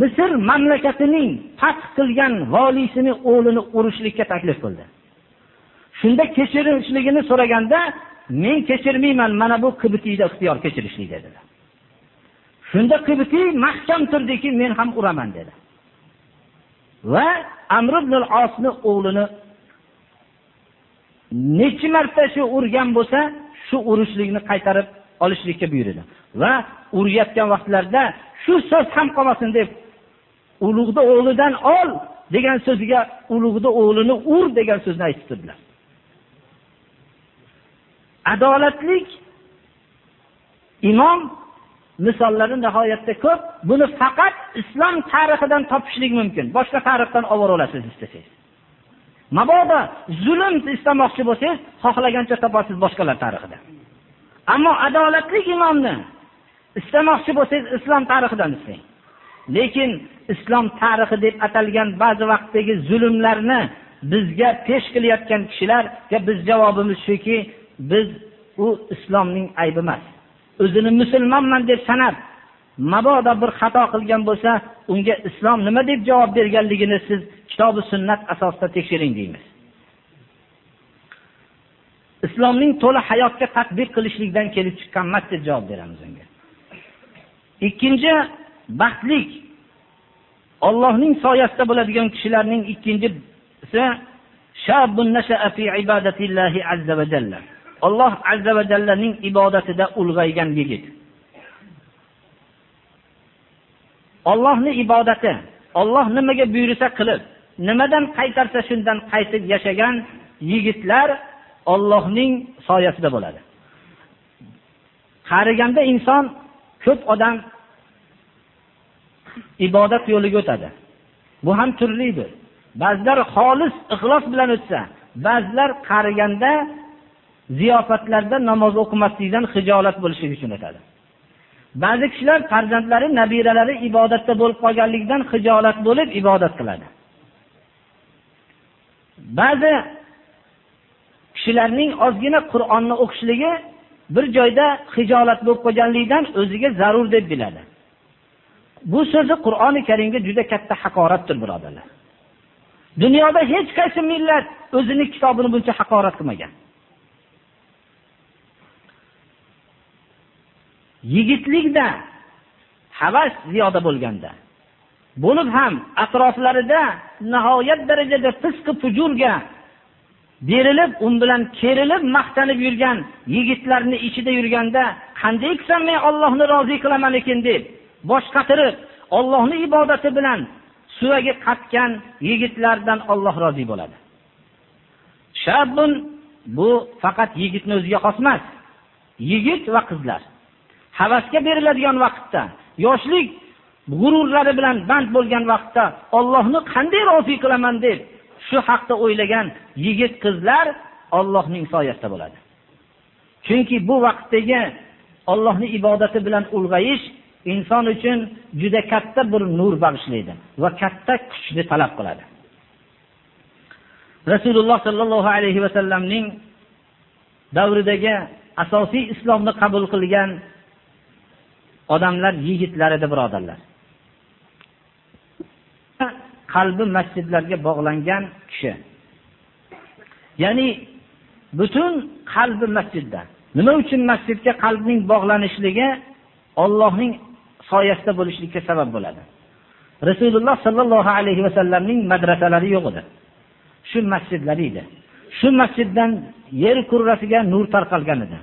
misr mamlakatining fath qilgan voliysini o'g'lini urishlikka taklif qildi. Shunda kechirishligini so'raganda men kechirmayman mana bu qibtiyda ixtiyor kechirishlik dedilar shunda qibtiy mahkam turdiki men ham uraman dedi. Va amr ibn osni o'g'lini nechi marta shu urgan bo'lsa shu urishlikni qaytarib olishlikka buyurdi. Va urayotgan vaqtlarida shu so'z ham qolmasin deb ulug'ni o'g'lidan ol degan so'ziga ulug'ni o'g'lini ur degan so'zni aytib turdilar adolatlik imom misollari nihoyatda ko'p. Buni faqat islom tarixidan topishlik mumkin. Boshqa tarixdan olib olasiz istasangiz. Mabodo zulm istamoqchi bo'lsangiz xohlagancha topasiz boshqalar tarixidan ammo adolatli imomni istamoqchi bo'lsangiz islom tarixidan istang lekin islom tarixi deb atalgan ba'zi vaqtdagi zulmlarni bizga pesh qilayotgan kishilarga biz javobimiz shuki biz u islomning aybi emas. O'zini musulmonman deb sanab mabodo bir xato qilgan bo'lsa unga islom nima deb javob berganligini siz kitobi sunnat asosida tekshiring deymiz. Islomning to'la hayotga tadbiq qilishlikdan kelib chiqqan emas deb javob beramiz unga. Ikkinchi baxtlik. Allohning soyasida bo'ladigan kishilarning ikkinchisi shabun nasha'a fi ibadatillahi azza va jalla. Alloh azza va jallaning ibodatida ulg'aygan yigit. Allohning ibodati Alloh nimaga buyursa qilib nimadan qaytarsa shundan qaytib yashagan yigitlar Allohning soyasida bo'ladi. Qariganda inson ko'p odam ibodat yo'liga o'tadi. Bu ham turlidir. Ba'zilar xolis ixlos bilan o'tsa ba'zilar qariganda ziyofatlarda namoz o'qimaslikdan hijolat bo'lishi uchun o'tadi. Ba'zi kishilar farzandlari nabiralari ibodatda bo'lib qolganligidan hijolat bo'lib ibodat qiladi. Ba'zi kishilarning ozgina qur'onni o'qishligi bir joyda hijolat bo'lib qolganligidan o'ziga zarur deb biladi. Bu so'zi qur'oni karimga juda katta haqoratdir birodarlar. Dunyoda hech qaysi millat o'zini kitobini buncha haqorat qilmagan. Yigitlikda havas ziyoda bo'lganda bo'lib ham atroflarida nihoyat darajada fisqi fujurga berilib u bilan kerilib maqtanib yurgan yigitlarni ichida yurganda qanday qilsam men ollohni rozi qilaman ekan? deb bosh qatirib ollohni ibodati bilan suvaga qatgan yigitlardan olloh rozi bo'ladi. Shabun bu faqat yigitni o'ziga xos emas yigit va qizlar. Havasga beriladigan vaqtda yoshlik g'ururlari bilan band bo'lgan vaqtda ollohni qanday rozi qilaman deb shu haqda o'ylagan yigit qizlar Allohning soyasida bo'ladi. Chunki bu vaqtdagi Allohning ibodati bilan ulg'ayish inson uchun juda katta bir nur bag'ishlaydi va katta kuchni talab qiladi. Rasululloh sallallohu alayhi va sallamning davridagi asosiy islomni qabul qilgan odamlar yigitlari edi birodarlar. Qalbi masjidlarga bog'langan kishi. Ya'ni butun qalbi masjidda. Nima uchun masjidga qalbning bog'lanishligi Allohning soyasida bo'lishlikka sabab bo'ladi. Rasululloh sollallohu alayhi vasallamning madrasalari yo'q edi. Shu masjidlar edi. Shu masjiddan yer kurrasiga nur tarqalgan edi.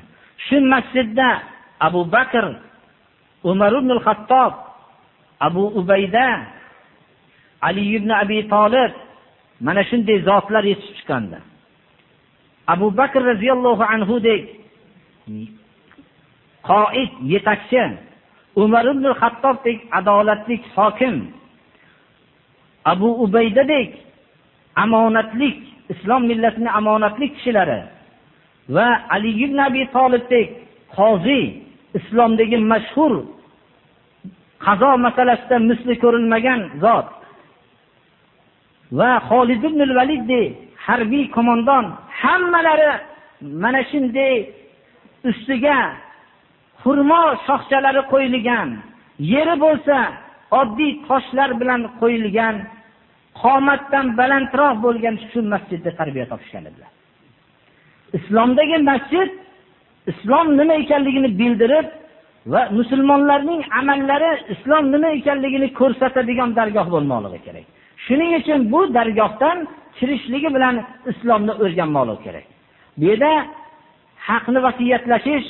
Shu masjidda abu bakr umar ibn xattob abu ubayda ali ibn abi tolib mana shunday zotlar yetishib chiqqandi abu bakr roziyallohu anhudek qoid yetakchi umar ibn hattobdek adolatli hokim abu ubaydadek omonatlik islom millatini omonatli kishilari va ali ibn abi tolibdek qoziy islomdagi mashhur qazo masalasida misli ko'rilmagan zot. Va Xolid ibn Validdek harbiy qo'mondon hammalari mana shunday ustiga xurmo shoxchalari qo'yilgan yeri bo'lsa oddiy toshlar bilan qo'yilgan qomatdan balandroq bo'lgan shu masjidda tarbiya topishgan edilar. Islomdagi masjid islom nima ekanligini bildirib va musulmonlarning amallari islom nima ekanligini ko'rsatadigan dargoh bo'lmoqligi kerak. Shuning uchun bu dargohdan kirishligi bilan islomni o'rganmoqlik kerak. Bu yerda haqni vasiyatlashish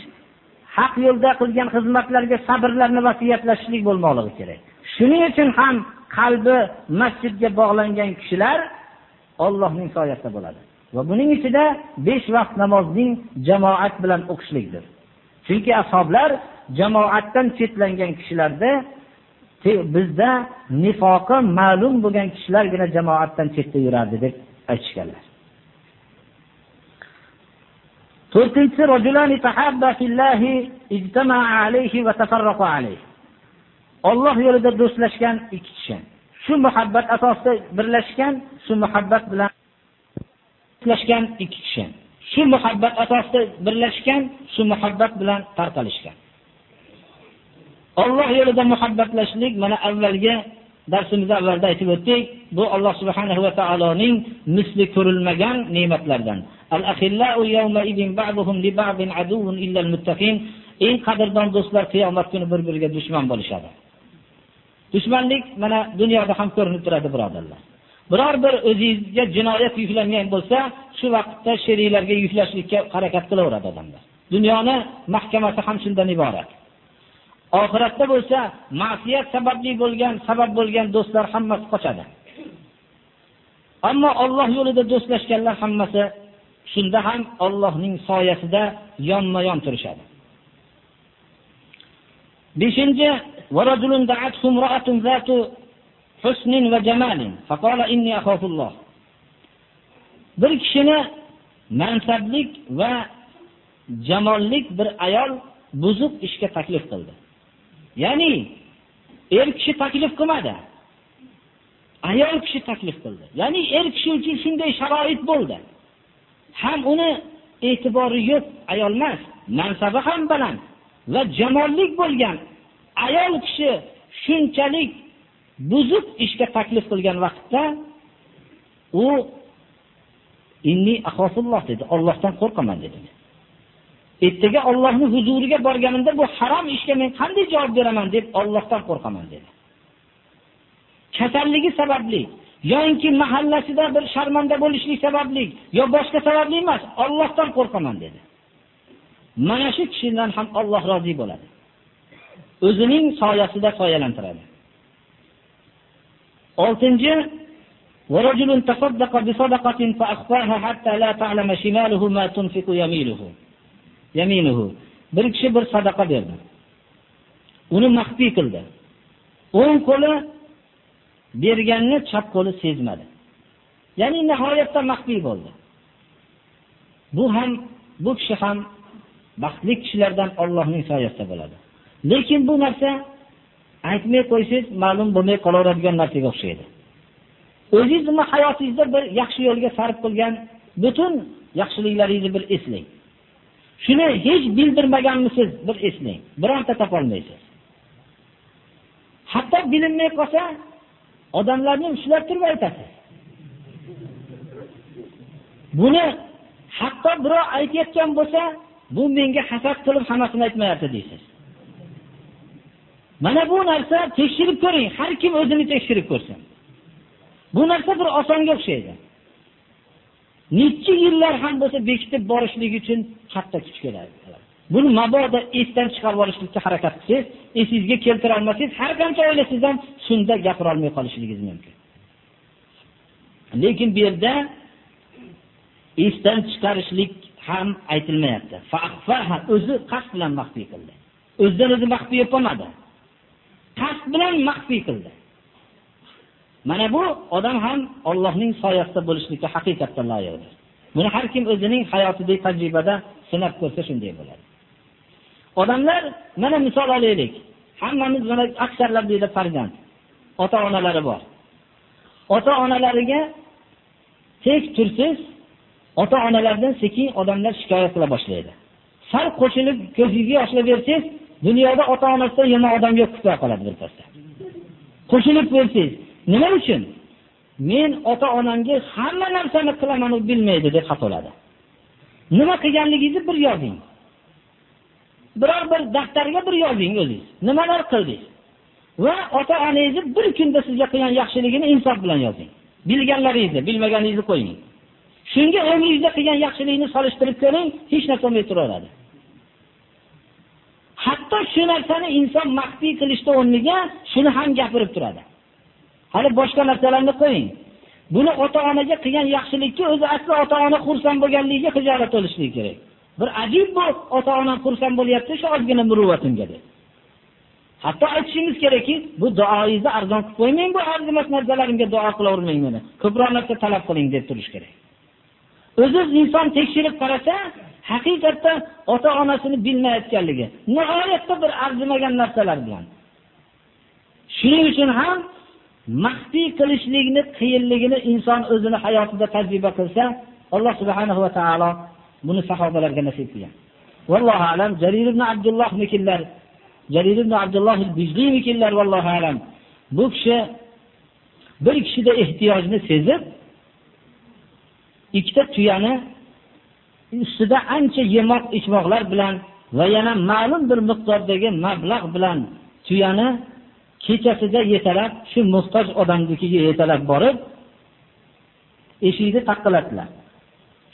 haq yo'lda qilgan xizmatlarga sabrlarni vasiyatlashishlik bo'lmoqligi kerak. Shuning uchun ham qalbi masjidga bog'langan kishilar ollohning soyasida bo'ladi. Va buning ichida besh vaqt namozning jamoat bilan o'qishlikdir. Chunki ashoblar jamoatdan chetlangan kishilarda bizda nifoqi ma'lum bo'lgan kishilargina jamoatdan chetda yurardi deb aytishganlar to'rtinchisi Alloh yo'lida do'stlashgan ikki kishi. Shu muhabbat asosida birlashgan, shu muhabbat bilan do'stlashgan ikki kishi. Shu muhabbat asosida birlashgan, shu muhabbat bilan tarqalishgan. Alloh yo'lida muhabbatlashlik mana avvalgi darsimizda avvalda aytib o'tdik, bu Alloh subhanahu va taoloning misli ko'rilmagan ne'matlardan. Al-akhillau yawma idin ba'dhum li ba'din aduwwun illa al-muttaqin. Eng qadrdon do'stlar qiyomat kuni bir-biriga dushman bo'lishadi. Dushmanlik mana dunyoda ham ko'rinib turadi, birodarlar. Biror bir o'zingizga jinoyat yuklangan bo'lsa, shu vaqtda sheriklarga yuklashlikka harakat qilaveradi odamlar. Dunyoni mahkamasi ham shundan iborat. oxiratda bo'lsa ma'siyat sababli bo'lgan sabab bo'lgan do'stlar hammasi qochadi. Ammo olloh yo'lida do'stlashganlar hammasi shunda ham ollohning soyasida yonma yon turishadi. Beshinchi bir kishini mansablik va jamollik bir ayol buzuq ishga taklif qildi. Ya'ni er kishi taklif qilmadi. Ayol kishi taklif qildi. Ya'ni er kishi uchun shunday sharoit bo'ldi. Ham uni e'tibori yo'q ayol emas, mansabi ham baland va jamollik bo'lgan ayol kishi shunchalik buzuq ishga taklif qilgan vaqtda u inni axofulloh dedi, Allohdan qo'rqaman dedi. ertaga Allohning huzuriga borganimda bu harom ishga men qanday javob beraman deb Allohdan qo'rqaman dedi. Kasalligi sababli yoki mahallasida bir sharmanda bo'lishlik sababli yo boshqa sababli emas, Allohdan qo'rqaman dedi. Mana shu kishidan ham Alloh rozi bo'ladi. O'zining soyasida soyalantiradi. 6. ورجل تصدق بصدقة فأخفاها حتى لا تعلم شماله ما تنفق يمينه yaminuhu. Bir kishi bir sadaqa berdi. Uni maxfiy qildi. O'ng qo'li berganni chap qo'li sezmadi. Ya'ni nihoyatda maxfiy bo'ldi. Bu ham bu kishi ham baxtli kishilardan Allohning soyasida bo'ladi. Lekin bu narsa aytmay qo'ysangiz ma'lum bo'lmay qolaveradigan narsaga o'xshaydi. O'zingiz nima hayotingizda bir yaxshi yo'lga sarf qilgan butun yaxshiliklaringizni bir eslang. Shuni hech bildirmaganmisiz bir eslang. Bironta topolmaysiz. Hatto bilinmay qolsa, odamlarni ushlab turib aytasiz. Buni hatto birov aytayotgan bo'lsa, bu menga hasad qilib hammasini aytmayapti deysiz. Mana bu narsa tekshirib ko'ring, har kim o'zini tekshirib ko'rsin. Bu narsa bir osonga o'xshaydi. Necha yillar ham bo'lsa bekitib borishlik uchun katta kuch kerak. Buni mabodo esdan chiqarib olishlikka harakat qilsangiz, esingizga keltira olmasangiz, har qancha o'ylasangiz ham shunda gapira olmay qolishingiz mumkin. Lekin bu yerda esdan chiqarishlik ham aytilmayapti. Fa'faha o'zi qasd bilan maxfiy qildi. O'zidan o'zi maxfiy qilmadi. Qasd bilan maxfiy qildi. Mana bu odam ham Allohning soyasida bo'lishlikka haqiqatdan loyiqdir. Buni har kim o'zining hayotidagi tajribada sinab ko'rsa shunday bo'ladi. Odamlar mana misol olaylik. Hammamiz mana aksarlar deydi farzand. Ota-onalari bor. Ota-onalariga tek tursiz, ota-onalardan sekin odamlar shikoyat qila boshlaydi. Sal qo'shilib ko'zingizga yoshlab bersangiz, dunyoda ota-onasidan yomon odam yo'q deb qoladi bir pasda. Qo'shilib bersangiz, Nima uchun? Men ota-onamga hamma narsani qilaman u bilmaydi deb xatoladi. Nima qilganligingizni bir yozing. Biror bir daftarga bir yozing o'zingiz. Nimalar qildingiz? Va ota-onangizni bir kunda sizga qilgan yaxshiligini insof bilan yozing. Bilganlaringizni, bilmaganingizni qo'ying. Shunga o'ngingizda qilgan yaxshilikni solishtirib ko'ring, hech narsa bo'lmay turaveradi. Hatto shu narsani inson maxfiy qilishda o'rniga shuni ham gapirib turadi. Hali boshqa narsalarni qo'ying. Buni ota-onaga qilgan yaxshilikka o'zi asli ota-ona xursand bo'lganligiga xijolat bo'lishligi kerak. Bir ajib bu ota-onam xursand bo'lyapti shu ozgina muruvvatimga deb. Hatto aytishingiz kerakki, bu duoingizni arzon qilib qo'ymang, bu arzimas narsalarimga duo qilavermang meni. Ko'proq narsa talab qiling deb turish kerak. O'zi inson tekshirib qarasa, haqiqatda ota-onasini bilmayotganligi, nihoyatda bir arzimagan narsalar bilan shuning uchun ham maxfiy qilishlikni qiyinligini inson o'zini hayotida tajriba qilsa alloh subhanahu va taolo buni sahobalarga nasib qilgan. Vallohu alam. Jarir ibn abdullohnikilar jarir ibn abdulloh bijliynikilar vallohu alam. Bu kishi bir kishida ehtiyojni sezib ikkita tuyani ustida ancha yemoq ichmoqlar bilan va yana ma'lum bir miqdordagi mablag' bilan tuyani kechasida yetalab shu muhtoj odamnikiga yetalab borib eshikni taqillatdilar.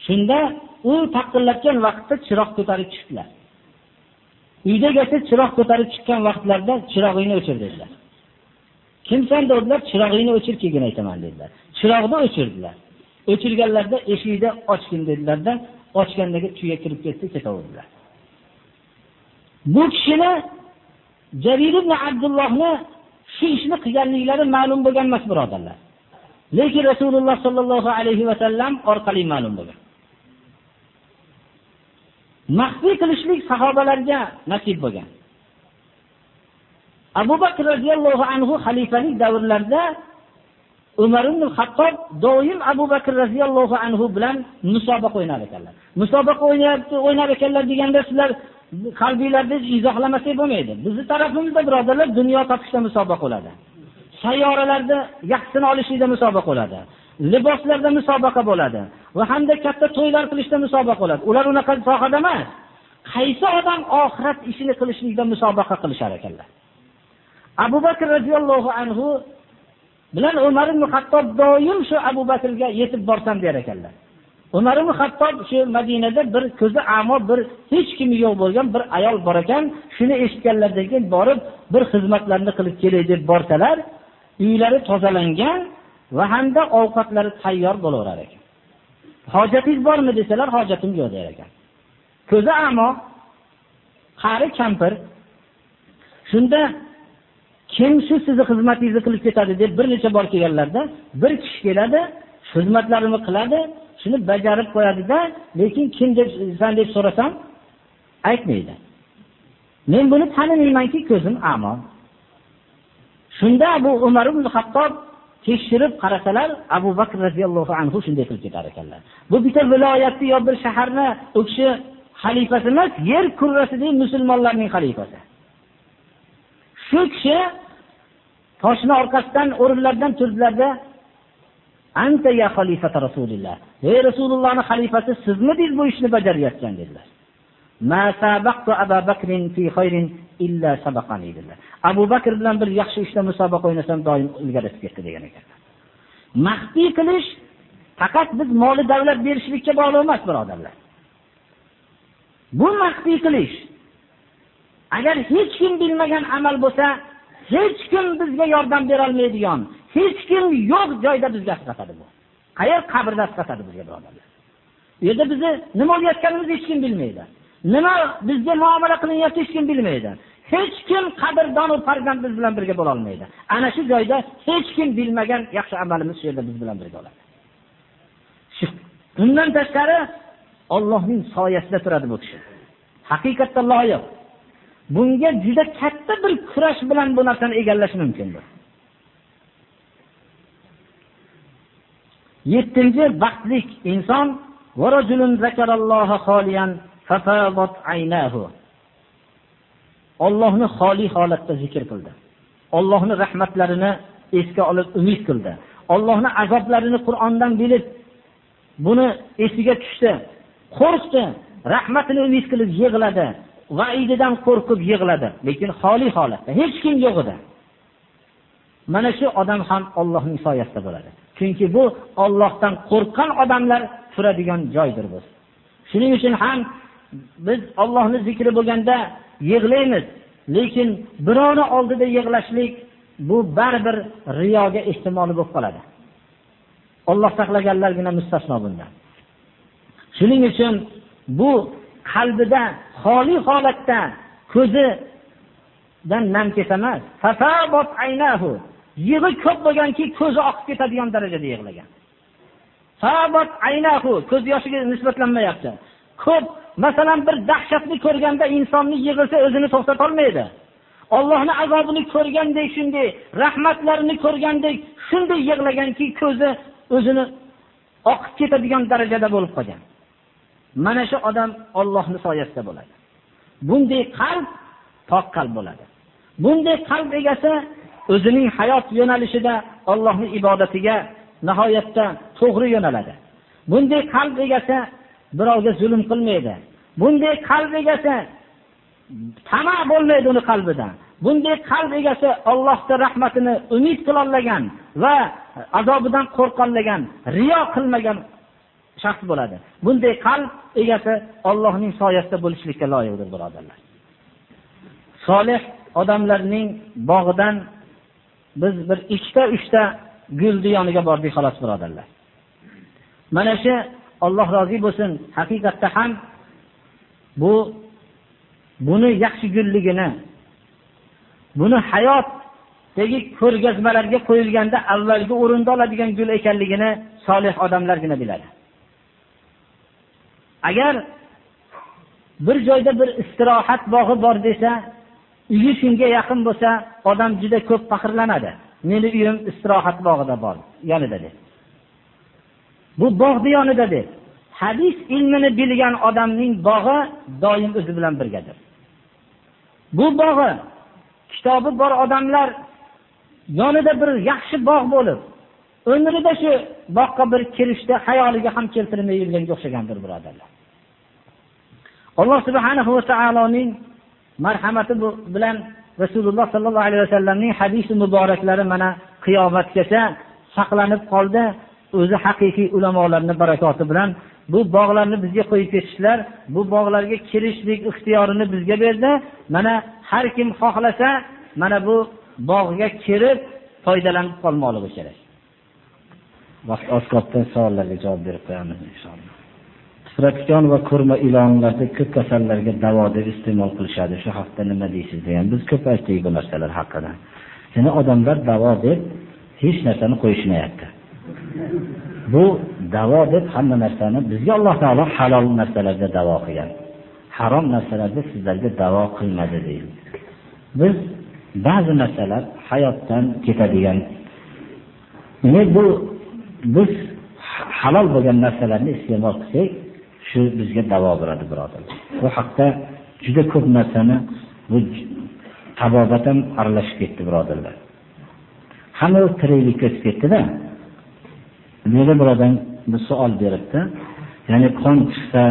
Shunda u taqillatgan vaqtda chiroq ko'tarib chiqdilar. Uyda chiroq ko'tarib chiqqan vaqtlarida chirog'ingni o'chir dedilar. Kimsan dedilar? Chirog'ingni o'chir keyin aytaman dedilar. Chiroqni o'chirdilar. O'chirganlarida eshikni ochgin dedilarda ochgandagi tuya kirib ketdi ketaverdilar. Bu kishini jarir ibn abdullohni shu ishni qilganliklari ma'lum bo'lgan emas birodarlar. Lekin rasululloh sollallohu alayhi vasallam orqali ma'lum bo'lgan. Maxfiy qilishlik sahobalarga nasib bo'lgan. Abu bakr roziyallohu anhu xalifalik davrlarida umar ibn hattob doim abu bakr roziyallohu anhu bilan musobaqa o'ynar ekanlar. Musobaqa o'ynayapti o'ynar ekanlar deganda sizlar qalbinglarda izohlamasak bo'lmaydi. Bizni tarafimizda birodarlar dunyo topishda musobaqa bo'ladi sayyoralarda yaxshisini olishlikda musobaqa bo'ladi liboslarda musobaqa bo'ladi. Va hamda katta to'ylar qilishda musobaqa bo'ladi ular unaqa sohada emas. Qaysi odam oxirat ishini qilishlikda musobaqa qilishar ekanlar? Abu bakr roziyallohu anhu bilan umar ibn hattob doim shu abu bakrga yetib borsam der ekanlar. Umar ibn hattob shu madinada bir ko'zi amo bir hech kimi yo'q bo'lgan bir ayol bor ekan. Shuni eshitganlaridan keyin borib bir xizmatlarni qilib kelay deb borsalar uylari tozalangan va hamda ovqatlari tayyor bo'laverar ekan. Hojatingiz bormi desalar hojatim yo'q der ekan. Ko'zi amo qari kampir shunda kim shu sizni xizmatingizni qilib ketadi deb bir necha bor kelganlarda bir kishi keladi xizmatlarini qiladi shuni bajarib qo'yadida lekin kim debsan deb so'rasam aytmaydi. Men buni tanimaymanki ko'zim amo shunda bu umar ibn hattob tekshirib qarasalar abu bakr roziyallohu anhu shunday qilib ketar ekanlar. Bu bitta viloyatni yo bir shaharni u kishi xalifasi emas yer kurrasidagi musulmonlarning xalifasi. Shu kishi toshni orqasidan o'rinlaridan turdilarda anta ya xalifata rasulilloh. Ey rasulullohni xalifasi sizmidingiz bu ishni bajarayotgan dedilar. Abu bakr bilan bir yaxshi ishda musobaqa o'ynasam doim ilgari o'tib ketdi degan ekanlar maxfiy qilish faqat biz moli davlat berishlikka bog'liq emas birodarlar. Bu maxfiy qilish agar hech kim bilmagan amal bo'lsa hech kim bizga yordam berolmaydigan hech kim yo'q joyda bizga asqatadi bu. Qayer qabrda asqatadi bizga birodarlar? U yerda bizni nima o'layotganimizni hech kim bilmaydi. Nima bizga muomala qilinyapti hech kim bilmaydi. Hech kim qadrdonu farzandimiz bilan birga bo'lolmaydi ana shu joyda hech kim bilmagan yaxshi amalimiz shu yerda biz bilan birga bo'ladi. Undan tashqari ollohning soyasida turadi bu kishi. Haqiqatda loyiq. Bunga juda katta bir kurash bilan bu narsani egallash mumkindir yettinchi baxtlik. Inson ollohni xoli holatda zikr qildi. Ollohni rahmatlarini esga olib umid qildi. Ollohni azoblarini qur'ondan bilib buni esiga tushdi. Qo'rqdi rahmatini umid qilib yig'ladi. Vaididan qo'rqib yig'ladi. Lekin xoli holatda hech kim yo'q edi. Mana shu odam ham ollohning soyasida bo'ladi. Chunki bu ollohdan qo'rqqan odamlar turadigan joydir bu. Shuning uchun ham biz ollohni zikri bo'lganda yig'laymiz. Lekin birovni oldida yig'lashlik bu baribir riyoga ehtimoli bo'lib qoladi. Olloh saqlaganlargina mustasno bundan. Shuning uchun bu qalbida xoli holatda ko'zidan nam keta aynahu. Yig'i ko'p bo'lganki ko'zi oqib ketadigan darajada yig'lagan. Ko'z yoshiga nisbatlanmayapti. Ko'p masalan bir dahshatni ko'rganda insonni yig'ilsa o'zini to'xtatolmaydi. Allohning azobini ko'rgandek shunday, rahmatlarini ko'rgandek shunday yig'laganki, ko'zi o'zini oqib ketadigan darajada bo'lib qolgan. Mana shu odam Allohning soyasida bo'ladi. Bunday qalb pok qalb bo'ladi. Bunday qalb egasi o'zining hayot yo'nalishida Allohning ibodatiga nihoyatda to'g'ri yo'naladi. Bunday qalb egasi birovga zulm qilmaydi. Bunday qalb egasi tama bo'lmaydi uni qalbidan. Bunday qalb egasi Allohning rahmatini umid qilolgan va azobidan qo'rqanlagan, riyo qilmagan shaxs bo'ladi. Bunday qalb egasi Allohning soyasida bo'lishlikka loyiqdir, birodarlar. Solih odamlarning bog'idan biz bir ikkita, uchta gulni yoniga bordik xolos, birodarlar. Mana shu Alloh rozi bo'lsin, haqiqatda ham bu buni yaxshi gulligini, buni hayotdagi ko'rgazmalarga qo'yilganda avvalgi o'rinda oladigan gul ekanligini solih odamlargina biladi. Agar bir joyda bir istirohat bog'i bor desa, uyi shunga yaqin bo'lsa, odam juda ko'p faxrlanadi. Meni uyim istirohat bog'ida bor, yonida deb. Bu bog'ni yonida deb. Hadis ilmini bilgan odamning bog'i doim o'zi bilan birgadir. Bu bog'i kitobi bor odamlar yonida bir yaxshi bog' bo'lib, umrida shu boqqa bir kirishda hayoliga ham keltirmay yurganga o'xshagandir, birodarlar. Alloh subhanahu va taoloning marhamati bilan Rasululloh sallallohu alayhi vasallamning hadisi muboraklari mana qiyomatgacha saqlanib qoldi. O'zi haqiqiy ulamolarning barakoti bilan bu bog'larni bizga qo'yib ketishlar, bu bog'larga kirishlik ixtiyorini bizga berdi. Mana har kim xohlasa, mana bu bog'ga kirib foydalanib qolmoqligi kerak. Vaqt oz qoldi, savollarga javob berib qo'yamiz inshaalloh. Tifratikon va ko'rma ilonlarda ko'p kasallarga davo deb iste'mol qilishadi. Shu haqda nima deysiz degan. Biz ko'p aytdik bu narsalar haqida. seni odamlar davo deb hech narsani qo'yishmayapti. Bu davo deb hamma narsani bizga Alloh taolo halol narsalarda davo qilgan. Harom narsalarda sizlarga davo qilmadi deydi. Biz ba'zi narsalar hayotdan ketadigan. demak bu biz halol bo'lgan narsalarni iste'mol qilsak, shu bizga davo beradi birodarlar. Bu haqda juda ko'p narsani bu tabobat ham aralashib ketdi birodarlar. Hamma tiriklikka o'tib ketdi-da. Nega birodan bir savol beribdi. Ya'ni qon chiqsa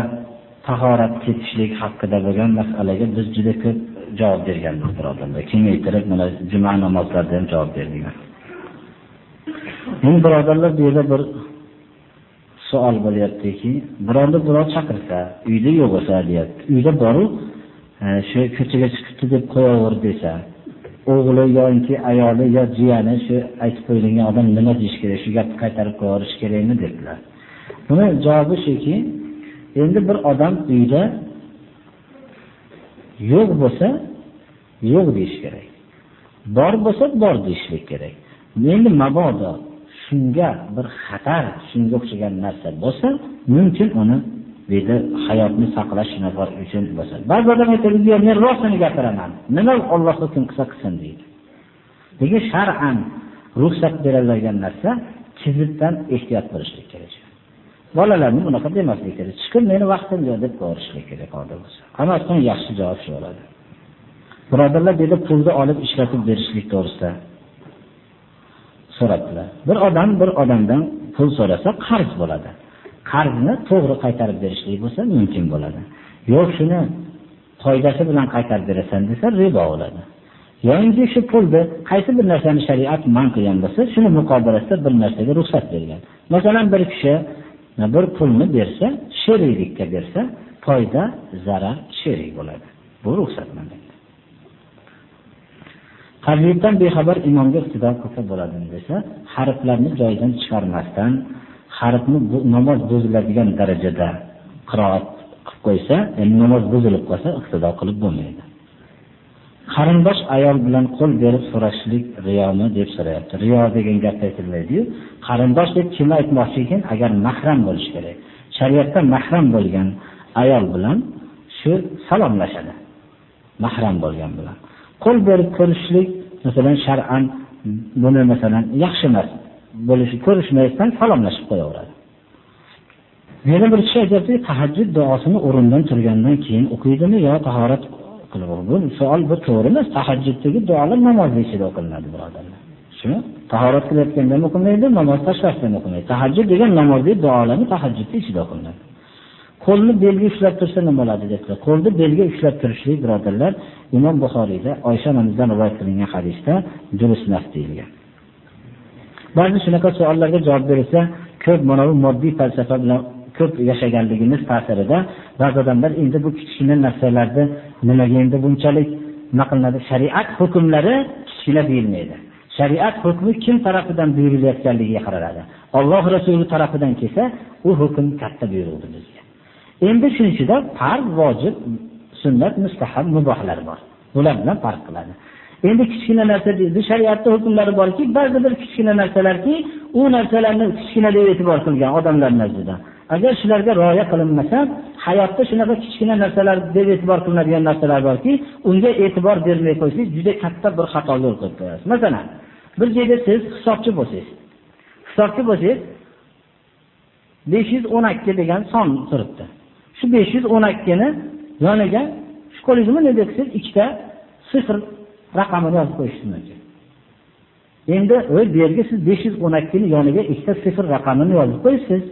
tahorat ketishlik haqida bo'lgan masalaga biz juda ko'p javob berganmiz birodarlar. Kengaytirib mana juma namozlarida ham javob berdik. Endi birodarlar bu yerda bir savol bo'lyaptiki, birovni birov chaqirsa, uyda yo'q bo'lsa deyapti. Uyda boru e, shu ko'chaga chiqibdi deb qo'yaver desa, o'g'li yoki ayoli yo jiyani shu aytib qo'yilgan odam nima deyish kerak, shu gapni qaytarib qo'yarish kerakmi debdilar. Buni javobi shuki, endi bir odam uyda yo'q bo'lsa, yo'q deyish kerak. Bor bo'lsa, bor deyishlik kerak. Endi mabodo shunga bir xatar, shunga o'xshagan narsa bo'lsa, mumkin uni dedi hayotni saqlash nafar uchun bo'lsa. Ba'zi odam aytadi, men rostini gapiraman. Nima Alloh hukm qilsa qilsin deydi. Lekin shar'an ruxsat berilgan narsa kizibdan ehtiyot bo'lishlik kerak. Bolalarni bunaqa demaslik kerak. Chiqib meni vaqtim yo'q deb ko'rishlik kerak qodir bo'lsa. Hammasidan yaxshi javob shu bo'ladi. Birodarlar dedi pulni olib ishlatib berishlik to'g'risida so'rabdilar. Bir odam bir odamdan pul so'rasa qarz bo'ladi. Qarzni to'g'ri qaytarib berishlik bo'lsa mumkin bo'ladi. Yo'q shuni foydasi bilan qaytarib berasan desa ribo bo'ladi. Yo'inki shu pulni qaysi bir narsani shariat man qilgan bo'lsa, shuni muqobilasida bir narsaga ruxsat bergan. Masalan, bir kishi bir pulni bersa, sheriklikka bersa, foyda, zarar sherik bo'ladi. Bu ruxsatlangan. Tajviddan bexabar imomga iqtido qilsa bo'ladimi desa, harflarni joyidan chiqarmasdan, harfni namoz buziladigan darajada qiroat qilib qo'ysa, endi namoz buzilib qolsa, iqtido qilib bo'lmaydi. Qarindosh ayol bilan qo'l berib so'rashlik riyomi deb so'rayapti. Riyo degan gap aytilmaydi-yu, qarindosh deb kim aytmoqchi ekan, agar mahram bo'lish kerak. Shariatda mahram bo'lgan ayol bilan shu salomlashadi. Mahram bo'lgan bilan. Qo'l berib ko'rishlik masalan shar'an buni masalan yaxshi emas. Bo'lishi ko'rishmaysan salomlashib qo'yaveradi. Yana bir kishi aytyaptiki tahajjud duosini o'rindan turgandan keyin o'qiydimi yo tahorat qilib bu savol bu to'g'ri emas. Tahajjuddagi duolar namozni ichida o'qilinadi birodarlar. Shuni tahorat qilayotganda ham o'qimaydi namoz tashlashdan o'qimaydi. Tahajjud degan namozdagi duolarni tahajjudni ichida o'qilinadi. Qo'lni belga ushlab tursa nima bo'ladi debdi? Qo'lni belga ushlab turishlik birodarlar imom buxoriyda oysha onamizdan rivoyat qilingan hadisda durustmas deyilgan. Ba'zi shunaqa savollarga javob berilsa ko'p mana bu moddiy falsafa bilan ko'p yashaganligimiz ta'sirida ba'zi odamlar endi bu kichkina narsalarni nimaga endi bunchalik nima qilinadi? Shariat hukmlari kichkina deyilmaydi. Shariat hukmi kim tarafidan buyurilayotganligiga qaraladi. Alloh rasuli tarafidan kelsa u hukm katta buyruqdir bizga. Endi shuni ichida farz vojib sunnat mustahab mubohlar bor. Bular bilan farq qiladi. Endi kichkina narsa deydi shariatda hukmlari borki ba'zi bir kichkina narsalarki u narsalarni kichkina deb e'tibor qilgan odamlar nazdida agar shularga rioya qilinmasa hayotda shunaqa kichkina narsalar deb e'tibor qilinadigan narsalar borki unga e'tibor bermay qo'ysangiz juda katta bir xato yo'l qo'yib qo'yasiz masalan bir joyda siz hisobchi bo'lsangiz hisobchi bo'lsangiz besh yuz o'n ikki degan son turibdi. Shu 512 ni yoniga shu qo'lingizni nima deb siz ikkita sifr raqamini yozib qo'yishingiz mumkin. Endi bu yerga siz 512 ni yoniga ikkita sifr raqamini yozib qo'yasiz.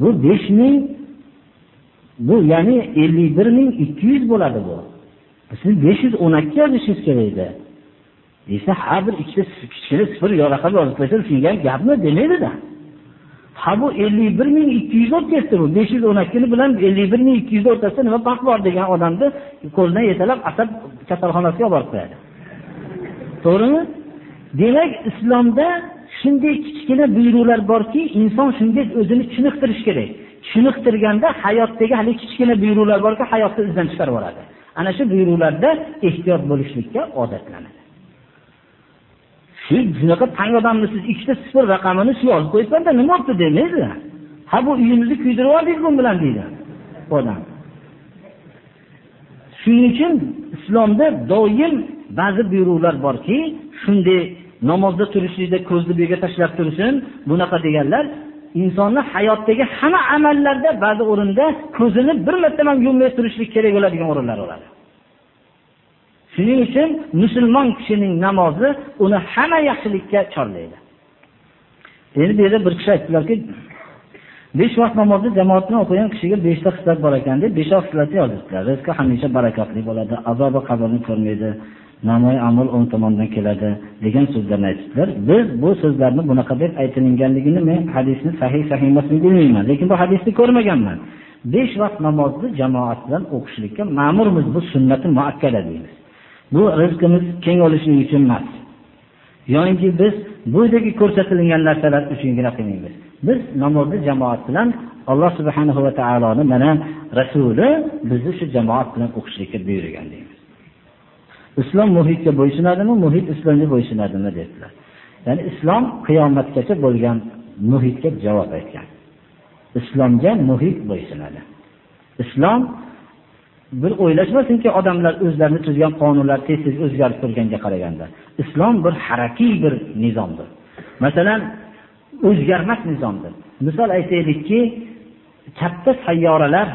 Bu 5000 bu ya'ni 51200 bo'ladi bu. Siz 512 yozishingiz kerak edi. Desa, har bir ikkita kichkina sifir yoraqa yozib qo'ysa, shunga gapmi demaydida. De. Ha bu ellik bir ming ikki yuz ketdi bu besh yuz o'n ikkini bilan ellik bir ming ikki yuzni o'rtasida nima farq bor degan odamni qo'lidan yetalab asab kasalxonasiga olib borib qo'yadi. To'g'rimi? Demak islomda shunday kichkina buyruqlar borki inson shunga o'zini chiniqtirishi kerak. Chiniqtirganda hayotdagi haligi kichkina buyruqlar borki hayotni izdan chiqarib yuboradi ana shu buyruqlarda ehtiyot bo'lishlikka odatlanadi. Shu shunaqa tang odamni siz ikkita sifir raqamini shu yozib qo'ysanda nima bo'libdi demaydi. Ha bu uyimizni kuydirib yubordik bu bilan deydi odam. Shuning uchun islomda doim ba'zi buyruqlar borki shunday namozda turishlikda ko'zni bu yerga tashlab tursin bunaqa deganlar insonni hayotdagi hamma amallarda ba'zi o'rinda ko'zini bir marta ham yummay turishlik kerak bo'ladigan o'rinlar bo'ladi. Shuning uchun musulmon kishining namozi uni hamma yaxshilikka chorlaydi. Endi bu yerda bir kishi aytdilarki besh vaqt namozni jamoat bilan o'qigan kishiga beshta xislat bor ekan deb besha xislatni yozibdilar. Rizqi hamisha barakotli bo'ladi azobi qabrni ko'rmaydi namoy amal o'ng tomondan keladi degan so'zlarni aytibdilar. Biz bu so'zlarni bunaqa deb aytilinganligini men hadisni sahih sahih emasligini bilmayman lekin bu hadisni ko'rmaganman. Besh vaqt namozni jamoat bilan o'qishlikka ma'murmiz bu sunnati muakkada deymiz. Bu rizqimiz keng bo'lishligi uchun emas. Yoinki biz bu yerdagi ko'rsatilgan narsalar uchungina qilmaymiz. Biz namozni jamoat bilan alloh subhanahu va taoloni mana rasuli bizni shu jamoat bilan o'qishlikka buyurgan deymiz. Islom muhitga bo'ysunadimi? Muhit islomga bo'ysunadimi? dedilar. Ya'ni islom qiyomatgacha bo'lgan muhitga javob aytgan. Islomga muhit bo'ysunadi. Islom bir o'ylashmasinki odamlar o'zlarini tuzgan qonunlar tez tez o'zgarib turganga qaraganda. Islom bir harakiy bir nizomdir. Masalan o'zgarmas nizomdir. Misol aytaylikki katta sayyoralar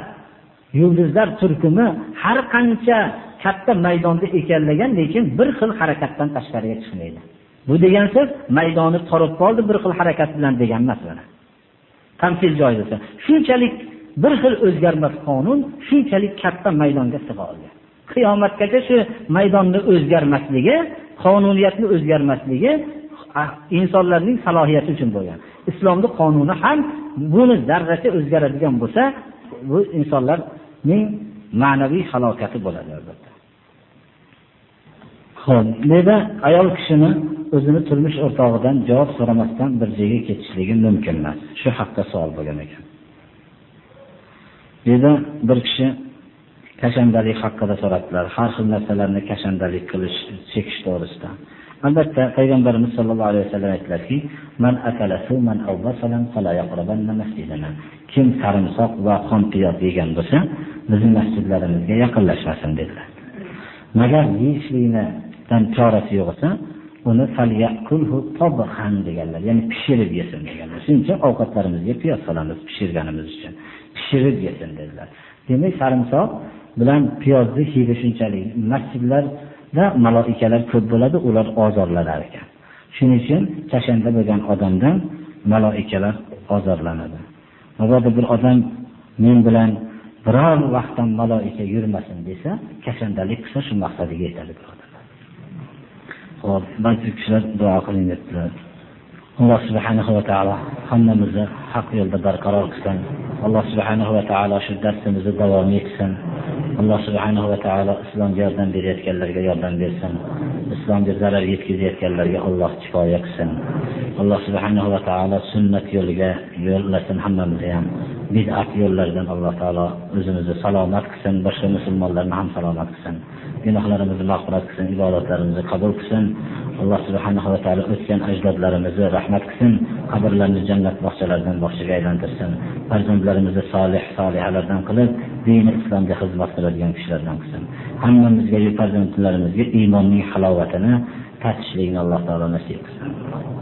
yulduzlar turkumi har qancha katta maydonda ekanlagan lekin bir xil harakatdan tashqariga chiqmaydi. Bu degan so'z maydoni torib qoldi bir xil harakat bilan degan emas mana. Tamsil joyida shunchalik bir xil o'zgarmas qonun shunchalik katta maydonga sig'a olgan qiyomatgacha shu maydonni o'zgarmasligi qonuniyatni o'zgarmasligi ah, insonlarning salohiyati uchun bo'lgan. Islomni qonuni ham buni zarracha o'zgaradigan bo'lsa bu insonlarning ma'naviy halokati bo'ladi albatta. Ho'p bu ayol kishini o'zini turmush o'rtog'idan javob so'ramasdan bir joyga ketishligi mumkin emas? Shu haqda savol bo'lgan ekan. Dedi bir kishi kashandalik haqida so'radilar har xil narsalarni kashandalik qilish chekish to'g'risida. Albatta payg'ambarimiz sollallohu alayhi vasallam aytdilarki kim sarimsoq va qonpiyoz yegan bo'lsa bizning masjidlarimizga yaqinlashmasin dedilar. Magar yeyishlikdan chorasi yo'q bo'lsa uni deganlar ya'ni pishirib yesin deganlar. Shuning uchun ovqatlarimizga piyoz solamiz pishirganimiz uchun. Pishirib yesin dedilar. Demak sarimsoq bilan piyozni hidi shunchalik masjidlarda maloikalar ko'p bo'ladi ular ozorlanar ekan. Shuning uchun kashanda bo'lgan odamdan maloikalar ozorlanadi. Mabodo bir odam men bilan biror vaqtdan maloika yurmasin desa kashandalik qilsa shu maqsadiga yetadi birodarlar. Ho'p ba'zi kishilar duo qiling debdilar alloh subhanahu va taolo hammamizni haq yo'lda barqaror qilsin. Alloh subhanahu va taolo shu darsimizni davom etsin alloh subhanahu va taolo islomga yordam berayotganlarga yordam bersin. Islomga zarar yetkazayotganlarga alloh kifoya qilsin. Alloh subhanahu va taolo sunnat yo'liga yo'llasin hammamizni ham. Bid'at yo'llaridan alloh taolo o'zimizni salomat qilsin boshqa musulmonlarni ham salomat qilsin. Gunohlarimizni mag'firat qilsin ibodatlarimizni qabul qilsin. Alloh subhanahu va taolo o'tgan ajdodlarimizni rahmat qilsin. Qabrlarini jannat bog'chalaridan bog'chaga aylantirsin. Farzandlarimizni solih solihalardan qilib dini islomga xizmat qiladigan kishilardan qilsin. Hammamizga farzandlarimizga iymonning halovatini tatishlikni alloh taolo nasib qilsin.